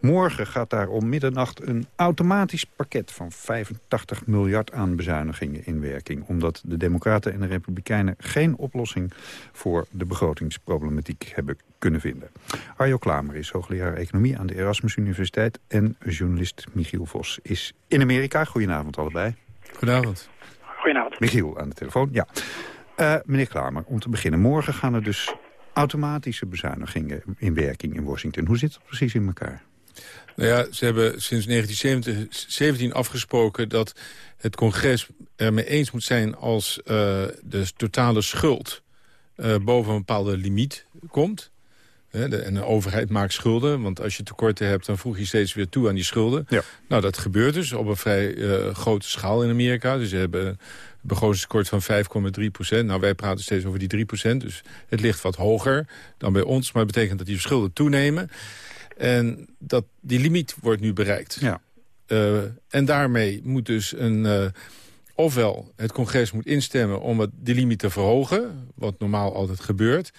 Morgen gaat daar om middernacht een automatisch pakket van 85 miljard aan bezuinigingen in werking. Omdat de Democraten en de Republikeinen geen oplossing voor de begrotingsproblematiek hebben kunnen vinden. Arjo Klamer is hoogleraar economie aan de Erasmus Universiteit en journalist Michiel Vos is in Amerika. Goedenavond allebei. Goedenavond. Goedenavond. Michiel aan de telefoon, ja. Uh, meneer Klamer, om te beginnen. Morgen gaan er dus automatische bezuinigingen in werking in Washington. Hoe zit het precies in elkaar? Nou ja, ze hebben sinds 1917 afgesproken dat het congres ermee eens moet zijn... als uh, de totale schuld uh, boven een bepaalde limiet komt. En de overheid maakt schulden, want als je tekorten hebt... dan voeg je steeds weer toe aan die schulden. Ja. Nou, dat gebeurt dus op een vrij uh, grote schaal in Amerika. Dus ze hebben een begrotingstekort van 5,3 procent. Nou, wij praten steeds over die 3 procent. Dus het ligt wat hoger dan bij ons. Maar dat betekent dat die schulden toenemen. En dat, die limiet wordt nu bereikt. Ja. Uh, en daarmee moet dus een... Uh, ofwel het congres moet instemmen om het, die limiet te verhogen... wat normaal altijd gebeurt...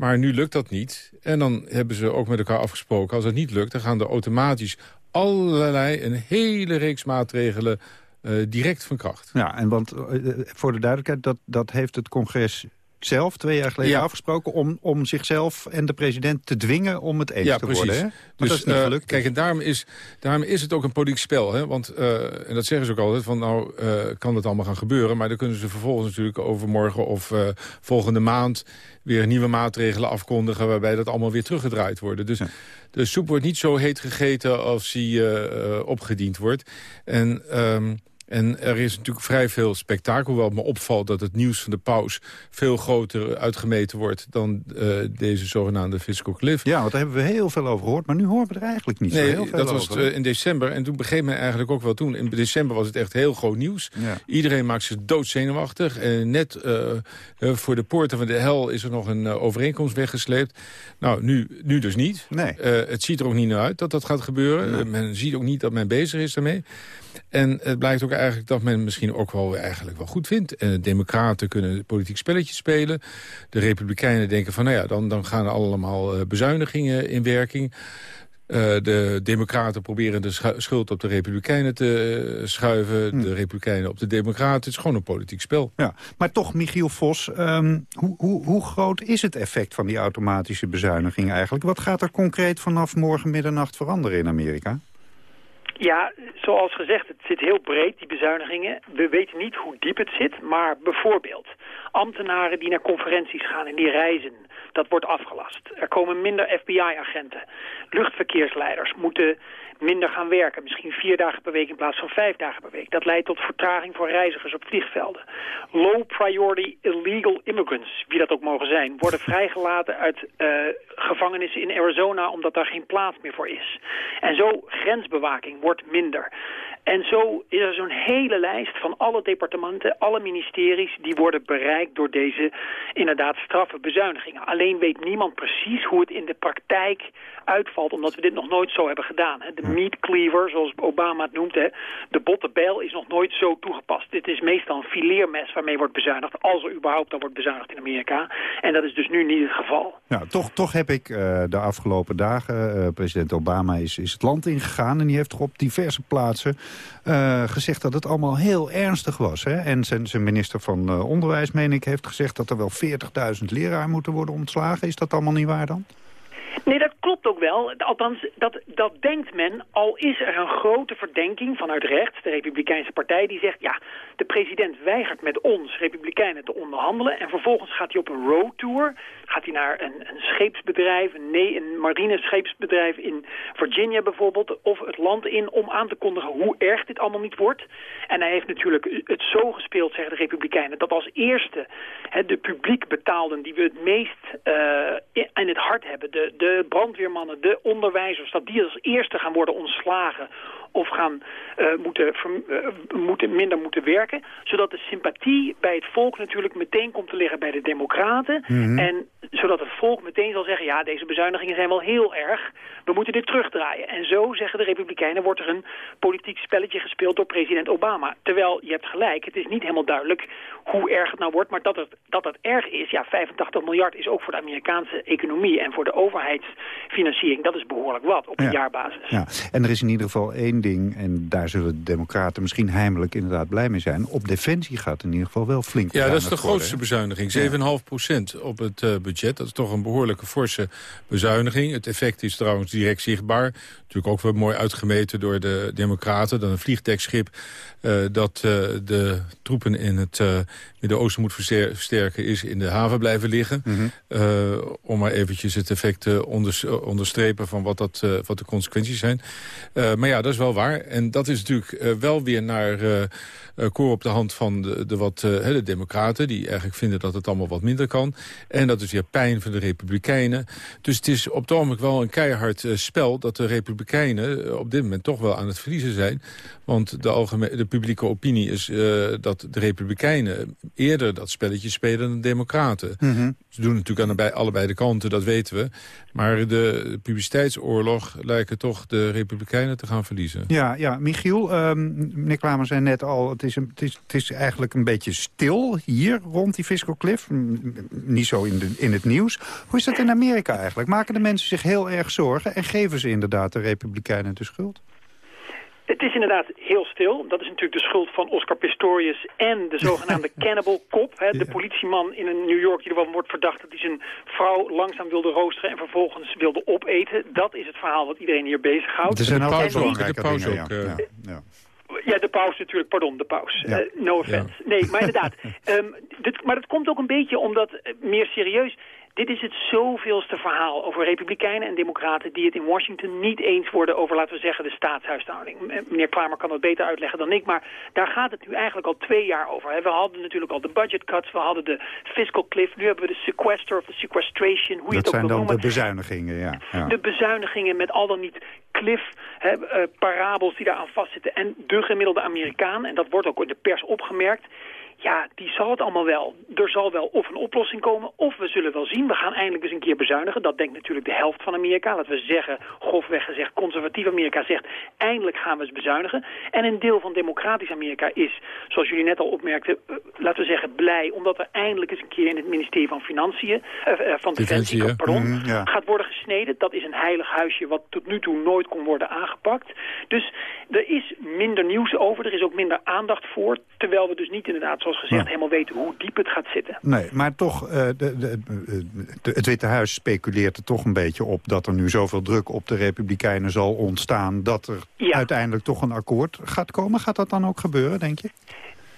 Maar nu lukt dat niet. En dan hebben ze ook met elkaar afgesproken... als het niet lukt, dan gaan er automatisch allerlei... een hele reeks maatregelen uh, direct van kracht. Ja, en want uh, voor de duidelijkheid... dat, dat heeft het congres zelf twee jaar geleden afgesproken... Om, om zichzelf en de president te dwingen om het eens ja, te precies. worden. Hè? Dus, dat is niet uh, gelukt. Kijk, en daarom is, daarom is het ook een politiek spel. Hè? Want, uh, en dat zeggen ze ook altijd, van nou uh, kan dat allemaal gaan gebeuren... maar dan kunnen ze vervolgens natuurlijk overmorgen of volgende maand... weer nieuwe maatregelen afkondigen... waarbij dat allemaal weer teruggedraaid wordt. Dus ja. de soep wordt niet zo heet gegeten als die opgediend wordt. En... Um, en er is natuurlijk vrij veel spektakel. Hoewel me opvalt dat het nieuws van de paus veel groter uitgemeten wordt... dan uh, deze zogenaamde fiscal cliff. Ja, want daar hebben we heel veel over gehoord. Maar nu horen we er eigenlijk niet nee, zo heel veel dat was uh, in december. En toen begreep men eigenlijk ook wel toen. In december was het echt heel groot nieuws. Ja. Iedereen maakt zich doodzenuwachtig. En net uh, voor de poorten van de hel is er nog een overeenkomst weggesleept. Nou, nu, nu dus niet. Nee. het ziet er ook niet naar uit dat dat gaat gebeuren. Nee. Men ziet ook niet dat men bezig is daarmee. En het blijkt ook eigenlijk dat men misschien ook wel eigenlijk wel goed vindt. De democraten kunnen politiek spelletje spelen. De republikeinen denken van, nou ja, dan, dan gaan er allemaal bezuinigingen in werking. Uh, de democraten proberen de schuld op de republikeinen te uh, schuiven. Hm. De republikeinen op de democraten. Het is gewoon een politiek spel. Ja, maar toch, Michiel Vos, um, hoe, hoe, hoe groot is het effect van die automatische bezuiniging eigenlijk? Wat gaat er concreet vanaf morgen middernacht veranderen in Amerika? Ja, zoals gezegd, het zit heel breed, die bezuinigingen. We weten niet hoe diep het zit, maar bijvoorbeeld ambtenaren die naar conferenties gaan en die reizen, dat wordt afgelast. Er komen minder FBI-agenten. Luchtverkeersleiders moeten minder gaan werken. Misschien vier dagen per week in plaats van vijf dagen per week. Dat leidt tot vertraging voor reizigers op vliegvelden. Low priority illegal immigrants, wie dat ook mogen zijn... worden vrijgelaten uit uh, gevangenissen in Arizona... omdat daar geen plaats meer voor is. En zo grensbewaking wordt minder. En zo is er zo'n hele lijst van alle departementen, alle ministeries... die worden bereikt door deze inderdaad straffe bezuinigingen. Alleen weet niemand precies hoe het in de praktijk uitvalt... omdat we dit nog nooit zo hebben gedaan. Hè. De meat cleaver, zoals Obama het noemt, hè. de botte bijl is nog nooit zo toegepast. Dit is meestal een fileermes waarmee wordt bezuinigd... als er überhaupt dan wordt bezuinigd in Amerika. En dat is dus nu niet het geval. Ja, toch, toch heb ik uh, de afgelopen dagen... Uh, president Obama is, is het land ingegaan en die heeft toch op diverse plaatsen... Uh, gezegd dat het allemaal heel ernstig was. Hè? En zijn, zijn minister van uh, Onderwijs, meen ik, heeft gezegd... dat er wel 40.000 leraar moeten worden ontslagen. Is dat allemaal niet waar dan? Nee, dat klopt ook wel. Althans, dat, dat denkt men, al is er een grote verdenking vanuit rechts, de Republikeinse Partij, die zegt, ja, de president weigert met ons, Republikeinen, te onderhandelen. En vervolgens gaat hij op een roadtour, gaat hij naar een, een scheepsbedrijf, een, nee, een marinescheepsbedrijf in Virginia bijvoorbeeld, of het land in om aan te kondigen hoe erg dit allemaal niet wordt. En hij heeft natuurlijk het zo gespeeld, zeggen de Republikeinen, dat als eerste hè, de publiek betaalden die we het meest uh, in het hart hebben, de, de brandweer brandweermannen, de onderwijzers... dat die als eerste gaan worden ontslagen of gaan uh, moeten, uh, moeten, minder moeten werken. Zodat de sympathie bij het volk natuurlijk meteen komt te liggen bij de democraten. Mhm. En zodat het volk meteen zal zeggen, ja, deze bezuinigingen zijn wel heel erg. We moeten dit terugdraaien. En zo, zeggen de republikeinen, wordt er een politiek spelletje gespeeld door president Obama. Terwijl, je hebt gelijk, het is niet helemaal duidelijk hoe erg het nou wordt. Maar dat het, dat het erg is, ja, 85 miljard is ook voor de Amerikaanse economie en voor de overheidsfinanciering. Dat is behoorlijk wat op een jaarbasis. Ja, en er is in ieder geval één ding, en daar zullen de democraten misschien heimelijk inderdaad blij mee zijn. Op defensie gaat in ieder geval wel flink Ja, dat is de grootste bezuiniging. 7,5 procent op het uh, budget. Dat is toch een behoorlijke forse bezuiniging. Het effect is trouwens direct zichtbaar. Natuurlijk ook wel mooi uitgemeten door de democraten. Dan een vliegdekschip uh, dat uh, de troepen in het Midden-Oosten moet versterken... is in de haven blijven liggen. Mm -hmm. om maar eventjes het effect te onderstrepen van wat, dat, wat de consequenties zijn. maar ja, dat is wel waar. En dat is natuurlijk wel weer naar koor op de hand van de, de wat uh, de democraten... die eigenlijk vinden dat het allemaal wat minder kan. En dat is weer pijn van de republikeinen. Dus het is op het ogenblik wel een keihard spel... dat de republikeinen op dit moment toch wel aan het verliezen zijn. Want de, algemene, de publieke opinie is dat de republikeinen... eerder dat spelletje spelen dan de democraten. Mm Ze doen natuurlijk aan allebei de kanten, dat weten we. Maar de publiciteitsoorlog lijken toch de republikeinen te gaan verliezen. Ja, ja. Michiel, um, meneer Klamer zei net al... Het is, een, het, is, het is eigenlijk een beetje stil hier rond die fiscal cliff. Niet zo in, de, in het nieuws. Hoe is dat in Amerika eigenlijk? Maken de mensen zich heel erg zorgen... en geven ze inderdaad de republikeinen de schuld? Het is inderdaad heel stil. Dat is natuurlijk de schuld van Oscar Pistorius en de zogenaamde cannibal cop. Hè, de politieman in New York die ervan wordt verdacht dat hij zijn vrouw langzaam wilde roosteren en vervolgens wilde opeten. Dat is het verhaal wat iedereen hier bezighoudt. Er zijn altijd belangrijke dingen, ook. Ja. ja. Ja, de paus natuurlijk, pardon, de paus. Ja. Uh, no offense. Nee, maar inderdaad. um, dit, maar dat komt ook een beetje omdat, uh, meer serieus... Dit is het zoveelste verhaal over republikeinen en democraten... die het in Washington niet eens worden over, laten we zeggen, de staatshuishouding. Meneer Klamer kan dat beter uitleggen dan ik, maar daar gaat het nu eigenlijk al twee jaar over. We hadden natuurlijk al de budget cuts, we hadden de fiscal cliff... nu hebben we de sequester of de sequestration, hoe je dat het ook zijn dan de bezuinigingen, ja. ja. De bezuinigingen met al dan niet cliff, uh, parabels die daaraan vastzitten. En de gemiddelde Amerikaan, en dat wordt ook in de pers opgemerkt ja, die zal het allemaal wel. Er zal wel of een oplossing komen, of we zullen wel zien. We gaan eindelijk eens een keer bezuinigen. Dat denkt natuurlijk de helft van Amerika. Laten we zeggen, grofweg gezegd, conservatief Amerika zegt... eindelijk gaan we eens bezuinigen. En een deel van democratisch Amerika is, zoals jullie net al opmerkten... Uh, laten we zeggen, blij, omdat er eindelijk eens een keer in het ministerie van Financiën... Uh, uh, van Defensie, Defensie pardon, mm, ja. gaat worden gesneden. Dat is een heilig huisje wat tot nu toe nooit kon worden aangepakt. Dus er is minder nieuws over, er is ook minder aandacht voor... terwijl we dus niet inderdaad zoals gezegd, helemaal weten hoe diep het gaat zitten. Nee, maar toch, uh, de, de, de, het Witte Huis speculeert er toch een beetje op... dat er nu zoveel druk op de Republikeinen zal ontstaan... dat er ja. uiteindelijk toch een akkoord gaat komen. Gaat dat dan ook gebeuren, denk je?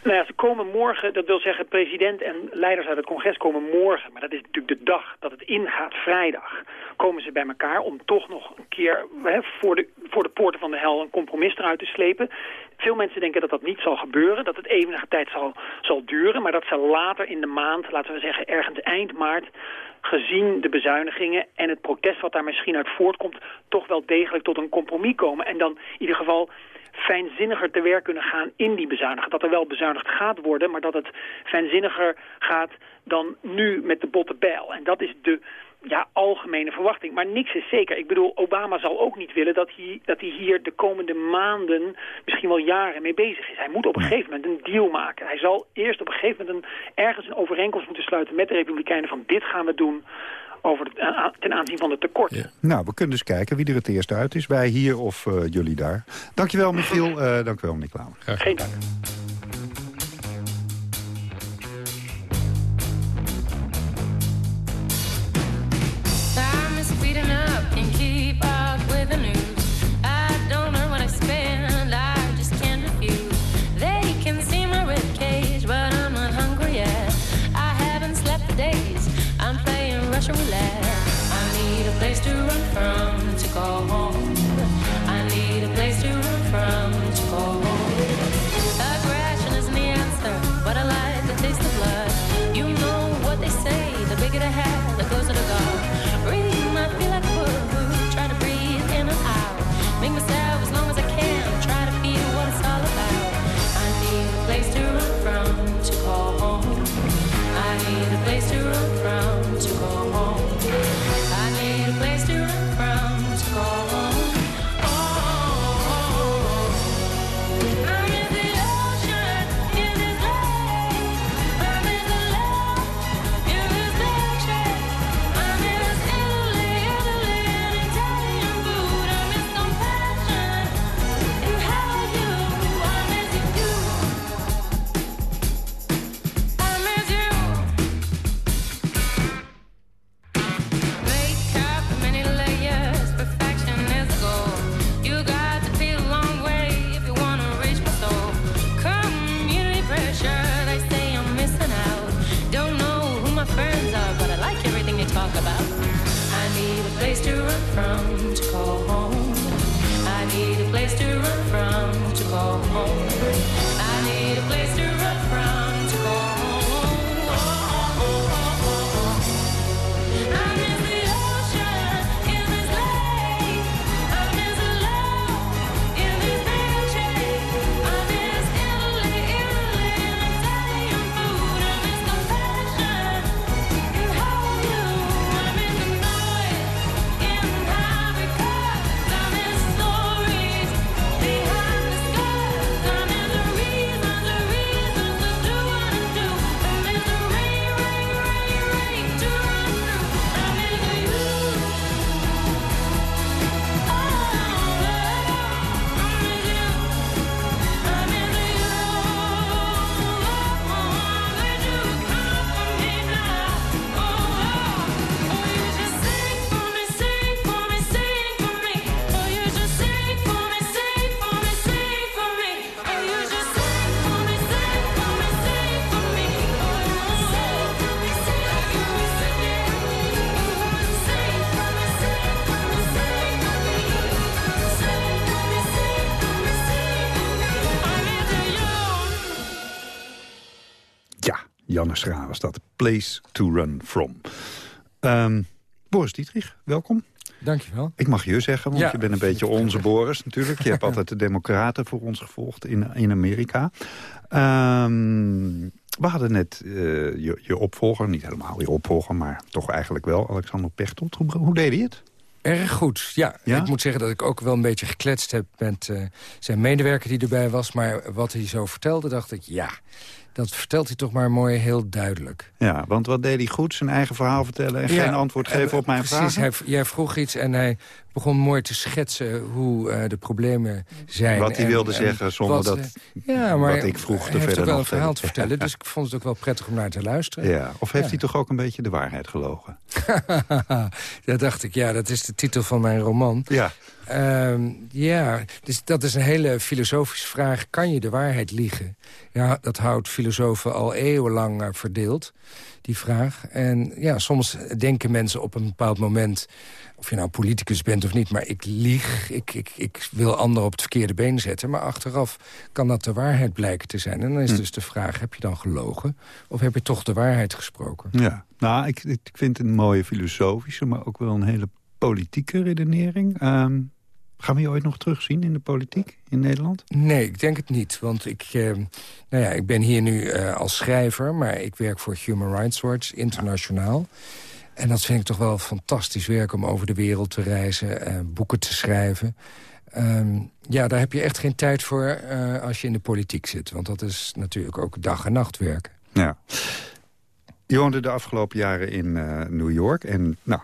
Nou ja, ze komen morgen, dat wil zeggen president en leiders uit het congres komen morgen. Maar dat is natuurlijk de dag dat het ingaat, vrijdag. Komen ze bij elkaar om toch nog een keer hè, voor, de, voor de poorten van de hel een compromis eruit te slepen. Veel mensen denken dat dat niet zal gebeuren, dat het enige tijd zal, zal duren. Maar dat ze later in de maand, laten we zeggen ergens eind maart, gezien de bezuinigingen en het protest wat daar misschien uit voortkomt, toch wel degelijk tot een compromis komen. En dan in ieder geval fijnzinniger te werk kunnen gaan in die bezuinigen. Dat er wel bezuinigd gaat worden, maar dat het fijnzinniger gaat dan nu met de botte bijl. En dat is de ja, algemene verwachting. Maar niks is zeker. Ik bedoel, Obama zal ook niet willen dat hij, dat hij hier de komende maanden, misschien wel jaren mee bezig is. Hij moet op een gegeven moment een deal maken. Hij zal eerst op een gegeven moment een, ergens een overeenkomst moeten sluiten met de Republikeinen van dit gaan we doen over het, ten aanzien van de tekorten. Ja. Nou, we kunnen dus kijken wie er het eerst uit is. Wij hier of uh, jullie daar. Dankjewel, Michiel. Uh, dankjewel, Klamer. Geen dank. Dat. Place to run from. Ehm, Boris Dietrich, welkom. Dankjewel. Ik mag je zeggen, want Ja, je bent een beetje onze Boris natuurlijk. Je hebt altijd de democraten voor ons gevolgd in, in Amerika. Ehm, we hadden net eh, je, je opvolger, niet helemaal je opvolger... maar toch eigenlijk wel, Alexander Pechtold. Hoe, hoe deed hij het? Erg goed, ja. Ik moet zeggen dat ik ook wel een beetje gekletst heb met eh, zijn medewerker die erbij was. Maar wat hij zo vertelde, dacht ik, ja, dat vertelt hij toch maar mooi heel duidelijk. Ja, want wat deed hij goed? Zijn eigen verhaal vertellen en Ja, geen antwoord en, geven op mijn precies, vragen? Hij, jij vroeg iets en hij begon mooi te schetsen hoe eh, de problemen zijn. Wat hij en- wilde en zeggen zonder wat, dat- eh, ja, maar wat ik vroeg er Hij heeft verder ook wel een verhaal te vertellen, dus ik vond het ook wel prettig om naar te luisteren. Ja, of heeft Ja. hij toch ook een beetje de waarheid gelogen? dat dacht ik, ja, dat is de titel van mijn roman. Ja. Ehm, ja, dus dat is een hele filosofische vraag. Kan je de waarheid liegen? Ja, dat houdt filosofen al eeuwenlang eh, verdeeld, die vraag. En ja, soms denken mensen op een bepaald moment... of je nou politicus bent of niet, maar ik lieg. Ik, ik, ik wil anderen op het verkeerde been zetten. Maar achteraf kan dat de waarheid blijken te zijn. En dan is Hm. dus de vraag, heb je dan gelogen? Of heb je toch de waarheid gesproken? Ja, nou, ik, ik vind het een mooie filosofische... maar ook wel een hele politieke redenering. Ehm, gaan we je ooit nog terugzien in de politiek in Nederland? Nee, ik denk het niet. Want ik, eh, nou ja, ik ben hier nu eh, als schrijver... maar ik werk voor Human Rights Watch internationaal. En dat vind ik toch wel fantastisch werk om over de wereld te reizen... eh, boeken te schrijven. Ehm, ja, daar heb je echt geen tijd voor eh, als je in de politiek zit. Want dat is natuurlijk ook dag en nacht werken. Ja. Je woonde de afgelopen jaren in eh, New York. En nou,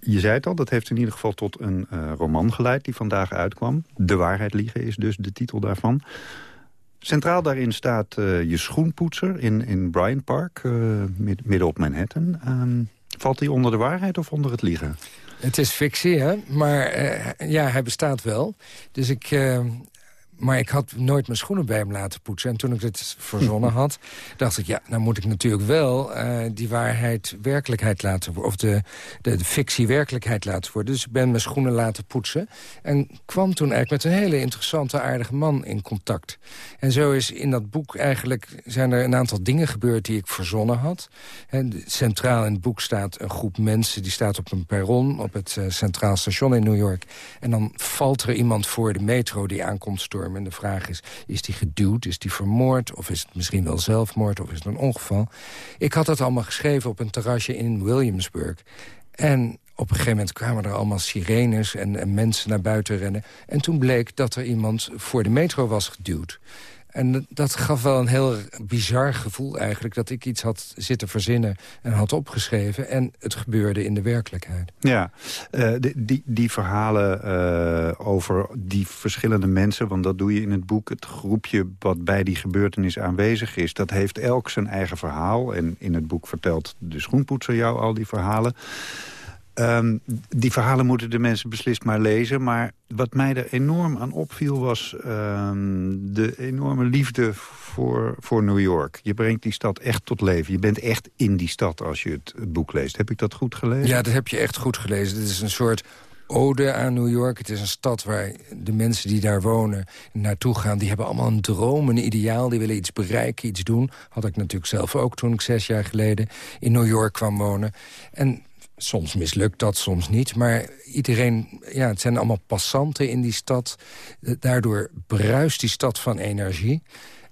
je, zei het al, dat heeft in ieder geval tot een eh, roman geleid... die vandaag uitkwam. De waarheid liegen is dus de titel daarvan. Centraal daarin staat eh, je schoenpoetser in, in Bryant Park, mid- midden op Manhattan. Ehm, valt die onder de waarheid of onder het liegen? Het is fictie, hè? Maar ja, hij bestaat wel. Dus ik... maar ik had nooit mijn schoenen bij hem laten poetsen. En toen ik dit verzonnen had, dacht ik... ja, nou moet ik natuurlijk wel eh, die waarheid werkelijkheid laten worden. Of de, de, de fictie werkelijkheid laten worden. Dus ik ben mijn schoenen laten poetsen. En kwam toen eigenlijk met een hele interessante, aardige man in contact. En zo is in dat boek eigenlijk... zijn er een aantal dingen gebeurd die ik verzonnen had. En centraal in het boek staat een groep mensen... die staat op een perron op het eh, Centraal Station in New York. En dan valt er iemand voor de metro die aankomt stormen. En de vraag is, is die geduwd, is die vermoord... of is het misschien wel zelfmoord, of is het een ongeval? Ik had dat allemaal geschreven op een terrasje in Williamsburg. En op een gegeven moment kwamen er allemaal sirenes en, en mensen naar buiten rennen. En toen bleek dat er iemand voor de metro was geduwd. En dat- gaf wel een heel bizar gevoel eigenlijk... dat ik iets had zitten verzinnen en had opgeschreven... en het gebeurde in de werkelijkheid. Ja, eh, die, die, die verhalen eh, over die verschillende mensen... want dat doe je in het boek, het groepje wat bij die gebeurtenis aanwezig is... dat heeft elk zijn eigen verhaal. En in het boek vertelt de schoenpoetser jou al die verhalen. Ehm, die verhalen moeten de mensen beslist maar lezen... maar wat mij er enorm aan opviel was ehm, de enorme liefde voor, voor New York. Je brengt die stad echt tot leven. Je bent echt in die stad als je het, het boek leest. Heb ik dat goed gelezen? Ja, dat heb je echt goed gelezen. Dit is een soort ode aan New York. Het is een stad waar de mensen die daar wonen naartoe gaan... die hebben allemaal een droom, een ideaal. Die willen iets bereiken, iets doen. Had ik natuurlijk zelf ook toen ik zes jaar geleden in New York kwam wonen. En soms mislukt dat, soms niet. Maar iedereen, ja, het zijn allemaal passanten in die stad. Daardoor bruist die stad van energie.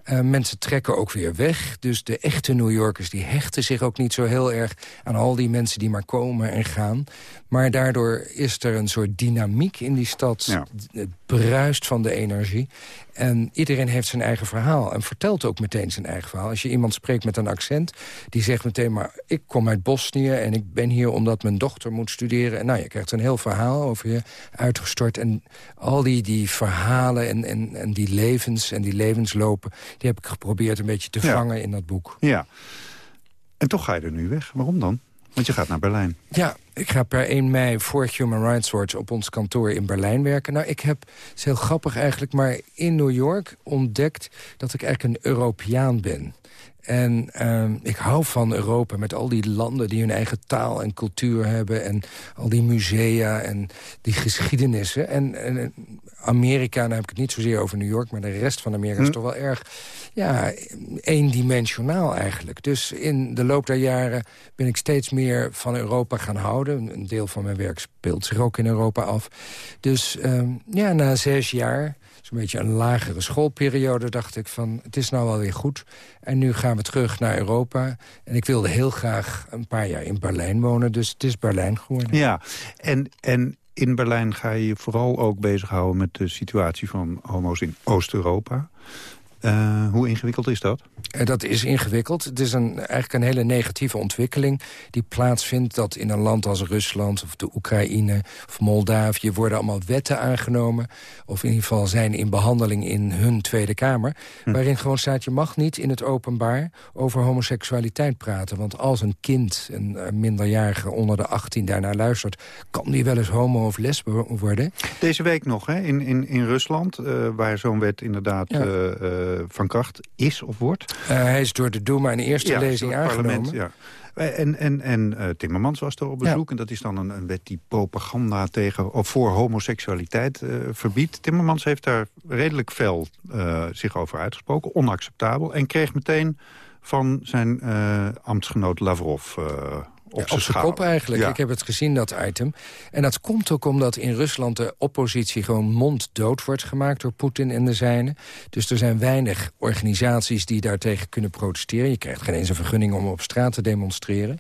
Eh, mensen trekken ook weer weg. Dus de echte New Yorkers die hechten zich ook niet zo heel erg... aan al die mensen die maar komen en gaan. Maar daardoor is er een soort dynamiek in die stad. Het bruist van de energie. En iedereen heeft zijn eigen verhaal. En vertelt ook meteen zijn eigen verhaal. Als je iemand spreekt met een accent, die zegt meteen... maar ik kom uit Bosnië en ik ben hier omdat mijn dochter moet studeren. En nou, je krijgt een heel verhaal over je uitgestort. En al die, die verhalen en, en, en die levens en die levenslopen... die heb ik geprobeerd een beetje te Ja. vangen in dat boek. Ja. En toch ga je er nu weg. Waarom dan? Want je gaat naar Berlijn. Ja, ik ga per 1 mei voor Human Rights Watch op ons kantoor in Berlijn werken. Nou, ik heb, het is heel grappig eigenlijk, maar in New York ontdekt dat ik eigenlijk een Europeaan ben. En ehm, ik hou van Europa met al die landen die hun eigen taal en cultuur hebben... en al die musea en die geschiedenissen. En, en Amerika, nou heb ik het niet zozeer over New York... maar de rest van Amerika is Hm. toch wel erg ja, eendimensionaal eigenlijk. Dus in de loop der jaren ben ik steeds meer van Europa gaan houden. Een deel van mijn werk speelt zich ook in Europa af. Dus ehm, ja, na zes jaar, zo'n beetje een lagere schoolperiode... dacht ik van, het is nou wel weer goed. En nu gaan we terug naar Europa. En ik wilde heel graag een paar jaar in Berlijn wonen. Dus het is Berlijn geworden. Ja, en, en in Berlijn ga je je vooral ook bezighouden... met de situatie van homo's in Oost-Europa. Eh, hoe ingewikkeld is dat? Eh, Dat is ingewikkeld. Het is een, eigenlijk een hele negatieve ontwikkeling die plaatsvindt... dat in een land als Rusland of de Oekraïne of Moldavië... worden allemaal wetten aangenomen... of in ieder geval zijn in behandeling in hun Tweede Kamer... waarin gewoon staat, je mag niet in het openbaar over homoseksualiteit praten. Want als een kind, een minderjarige onder de 18, daarnaar luistert... kan die wel eens homo of lesbo worden. Deze week nog, hè, in, in, in Rusland, eh, waar zo'n wet inderdaad Ja. Van kracht is of wordt. Eh, hij is door de Duma in de eerste Ja, lezing aangenomen. ja. Eh, En, en, en eh, Timmermans was er op bezoek. En dat is dan een, een wet die propaganda tegen, of voor homoseksualiteit eh, verbiedt. Timmermans heeft daar redelijk fel eh, zich over uitgesproken. Onacceptabel. En kreeg meteen van zijn eh, ambtsgenoot Lavrov eh, op Ja, zijn op zijn schouder. kop eigenlijk. Ja. Ik heb het gezien, dat item. En dat komt ook omdat in Rusland de oppositie gewoon monddood wordt gemaakt... door Poetin en de zijnen. Dus er zijn weinig organisaties die daartegen kunnen protesteren. Je krijgt geen eens een vergunning om op straat te demonstreren.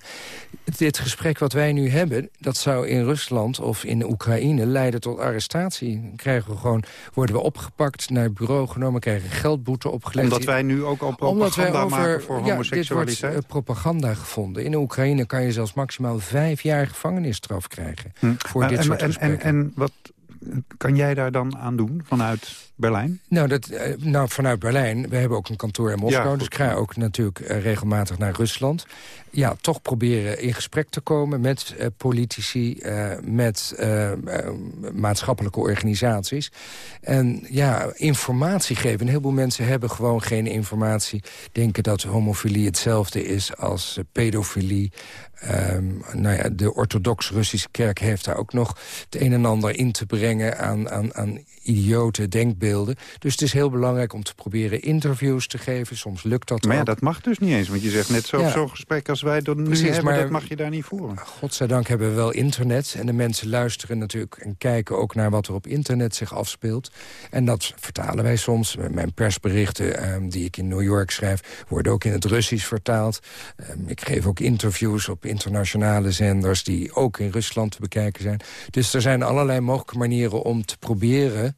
Dit gesprek wat wij nu hebben, dat zou in Rusland of in Oekraïne... leiden tot arrestatie. Dan krijgen we gewoon, worden we opgepakt, naar het bureau genomen... krijgen geldboete opgelegd. Omdat wij nu ook al Omdat wij propaganda over, maken voor ja, dit homoseksualiteit. wordt eh, propaganda gevonden. In Oekraïne kan je zelfs maximaal vijf jaar gevangenisstraf krijgen. Hm. Voor Maar dit en, soort en, en, en wat kan jij daar dan aan doen vanuit Berlijn? Nou, dat, eh, nou, vanuit Berlijn, we hebben ook een kantoor in Moskou... Ja, dus ik ga ook natuurlijk eh, regelmatig naar Rusland. Ja, toch proberen in gesprek te komen met eh, politici... met maatschappelijke organisaties. En ja, informatie geven. Een heleboel mensen hebben gewoon geen informatie. Denken dat homofilie hetzelfde is als pedofilie. Ehm, nou ja, de orthodox-Russische kerk heeft daar ook nog het een en ander in te brengen aan, aan, aan idiote denkbeelden. Dus het is heel belangrijk om te proberen interviews te geven. Soms lukt dat Maar ja, ook. dat mag dus niet eens. Want je zegt net Ja. zo'n gesprek als wij dat nu Precies, hebben... maar- dat mag je daar niet voeren. Godzijdank hebben we wel internet. En de mensen luisteren natuurlijk en kijken ook naar wat er op internet zich afspeelt. En dat vertalen wij soms. Mijn persberichten ehm, die ik in New York schrijf... worden ook in het Russisch vertaald. Ehm, ik geef ook interviews op internationale zenders... die ook in Rusland te bekijken zijn. Dus er zijn allerlei mogelijke manieren om te proberen...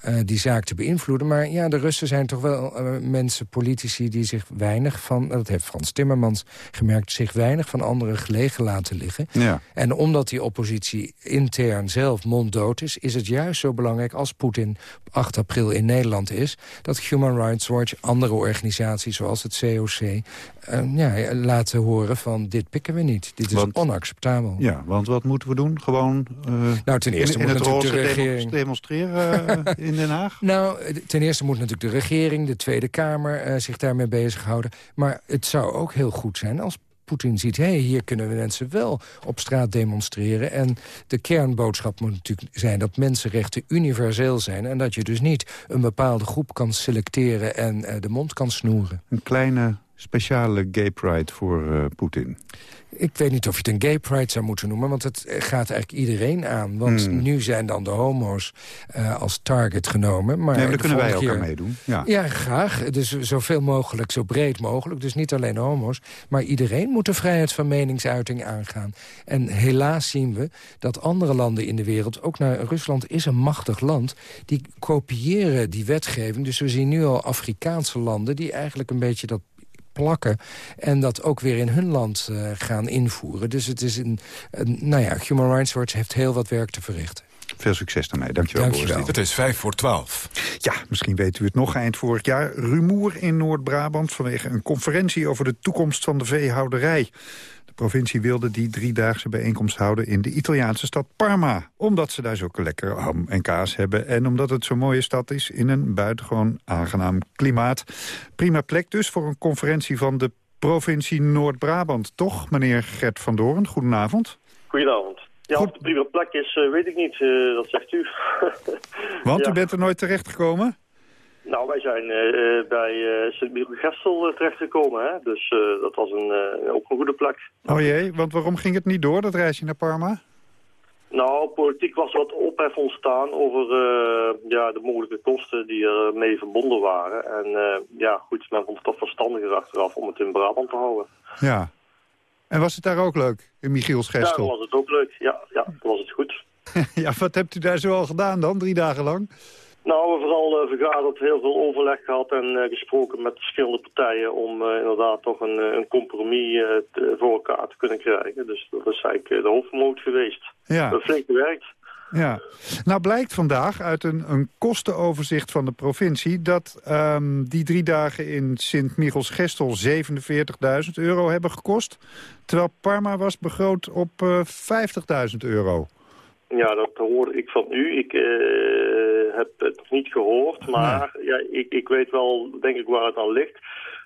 eh, die zaak te beïnvloeden. Maar ja, de Russen zijn toch wel eh, mensen, politici... die zich weinig van, dat heeft Frans Timmermans gemerkt... zich weinig van anderen gelegen laten liggen. Ja. En omdat die oppositie intern zelf monddood is... is het juist zo belangrijk als Poetin op 8 april in Nederland is... dat Human Rights Watch, andere organisaties zoals het COC... eh, ja, laten horen van dit pikken we niet. Dit is Want- onacceptabel. Ja, want wat moeten we doen? Gewoon Nou, ten eerste in, in moet het natuurlijk de regering. demonstreren in Den Haag? Nou, ten eerste moet natuurlijk de regering, de Tweede Kamer... eh, zich daarmee bezighouden. Maar het zou ook heel goed zijn als Poetin ziet... hé, hey, hier kunnen we mensen wel op straat demonstreren. En de kernboodschap moet natuurlijk zijn dat mensenrechten universeel zijn... en dat je dus niet een bepaalde groep kan selecteren en eh, de mond kan snoeren. Een kleine speciale gay pride voor eh, Poetin. Ik weet niet of je het een gay pride zou moeten noemen... want het gaat eigenlijk iedereen aan. Want Hmm. nu zijn dan de homo's eh, als target genomen. Maar nee, maar daar kunnen wij ook aan meedoen. Ja. Ja, graag. Dus zoveel mogelijk, zo breed mogelijk. Dus niet alleen homo's. Maar iedereen moet de vrijheid van meningsuiting aangaan. En helaas zien we dat andere landen in de wereld... ook naar Rusland is een machtig land... die kopiëren die wetgeving. Dus we zien nu al Afrikaanse landen... die eigenlijk een beetje dat plakken en dat ook weer in hun land eh, gaan invoeren. Dus het is een, een... Nou ja, Human Rights Watch heeft heel wat werk te verrichten. Veel succes daarmee. Dankjewel, Dankjewel. Boris. Het is vijf voor twaalf. Ja, misschien weet u het nog eind vorig jaar. Rumoer in Noord-Brabant vanwege een conferentie over de toekomst van de veehouderij. De provincie wilde die driedaagse bijeenkomst houden in de Italiaanse stad Parma. Omdat ze daar zulke lekkere ham en kaas hebben. En omdat het zo'n mooie stad is in een buitengewoon aangenaam klimaat. Prima plek dus voor een conferentie van de provincie Noord-Brabant. Toch, meneer Gert van Doorn? Goedenavond. Goedenavond. Ja, of de prima plek is, eh, weet ik niet. eh, dat zegt u. Want Ja. u bent er nooit terechtgekomen? Nou, wij zijn eh, bij eh Sint-Michiel-Gestel eh, terechtgekomen. Hè? Dus dat was een, ook een goede plek. Oh jee, want waarom ging het niet door, dat reisje naar Parma? Nou, politiek was wat ophef ontstaan over ja, de mogelijke kosten die er mee verbonden waren. En ja, goed, men vond het toch verstandiger achteraf om het in Brabant te houden. Ja. En was het daar ook leuk, in Michiels Ja, was het ook leuk. Ja, ja, was het goed. Ja, wat hebt u daar zo al gedaan dan, drie dagen lang? Nou, we hebben vooral uh, vergaderd, heel veel overleg gehad en uh, gesproken met verschillende partijen om uh, inderdaad toch een, een compromis voor elkaar te kunnen krijgen. Dus dat is eigenlijk de hoofdmoot geweest. Ja. Flink gewerkt. Ja. Nou blijkt vandaag uit een, een kostenoverzicht van de provincie... dat um, die drie dagen in Sint-Michels-Gestel 47.000 euro hebben gekost... terwijl Parma was begroot op 50.000 euro. Ja, dat hoorde ik van u. Ik uh, heb het nog niet gehoord, maar nee. ja, ik, ik weet wel, denk ik, waar het aan ligt.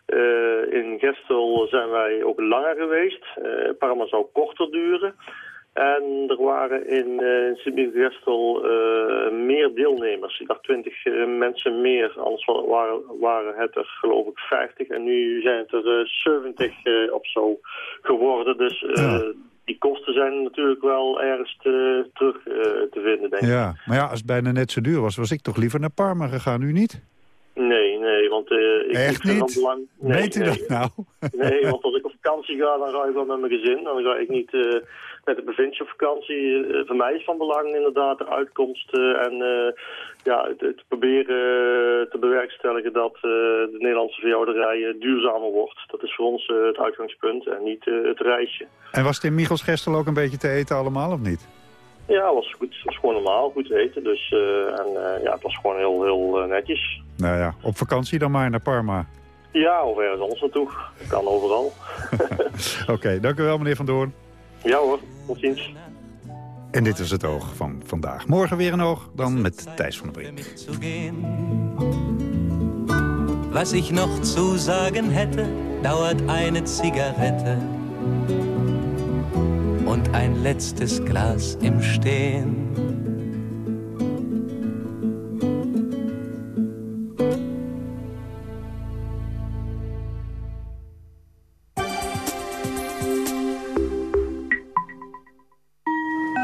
Uh, in Gestel zijn wij ook langer geweest. Uh, Parma zou korter duren. En er waren in uh, Sint-Gestel meer deelnemers. Ik dacht 20 mensen meer, anders waren, waren het er geloof ik 50. En nu zijn het er 70 of zo geworden. Dus ja die kosten zijn natuurlijk wel ergens te, terug uh, te vinden, denk ik. Ja, maar ja, als het bijna net zo duur was, was ik toch liever naar Parma gegaan, u niet? Want uh, ik Echt niet? belang... Nee, Weet u nee. dat nou? nee, want als ik op vakantie ga, dan ga ik wel met mijn gezin. Dan ga ik niet uh, met de provincie op vakantie. voor mij is van belang inderdaad de uitkomst en ja, het, het proberen te bewerkstelligen dat de Nederlandse veehouderij duurzamer wordt. Dat is voor ons het uitgangspunt en niet het reisje. En was het in Michels Gestel ook een beetje te eten allemaal, of niet? Ja, was goed. Het was gewoon normaal, goed eten. Dus, uh, en uh, ja, het was gewoon heel, heel uh, netjes. Nou ja, op vakantie dan maar naar Parma. Ja, of ergens anders naartoe. Dat kan overal. Oké, okay, dank u wel meneer Van Doorn. Ja hoor, tot ziens. En dit is het oog van vandaag. Morgen weer een oog, dan met Thijs van der Brink. Was ich noch zu sagen hätte, dauert eine Zigarette ein letztes Glas im Stehen.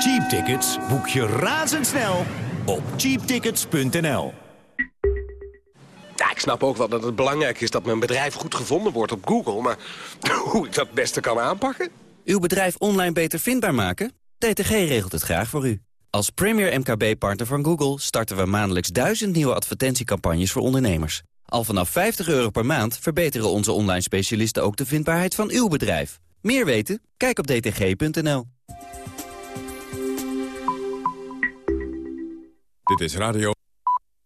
Cheap tickets boek je razendsnel op cheaptickets.nl. Ja, ik snap ook wel dat het belangrijk is dat mijn bedrijf goed gevonden wordt op Google. Maar hoe ik dat het beste kan aanpakken? Uw bedrijf online beter vindbaar maken? DTG regelt het graag voor u. Als premier MKB-partner van Google starten we maandelijks duizend nieuwe advertentiecampagnes voor ondernemers. Al vanaf 50 euro per maand verbeteren onze online specialisten ook de vindbaarheid van uw bedrijf. Meer weten? Kijk op dtg.nl. Dit is Radio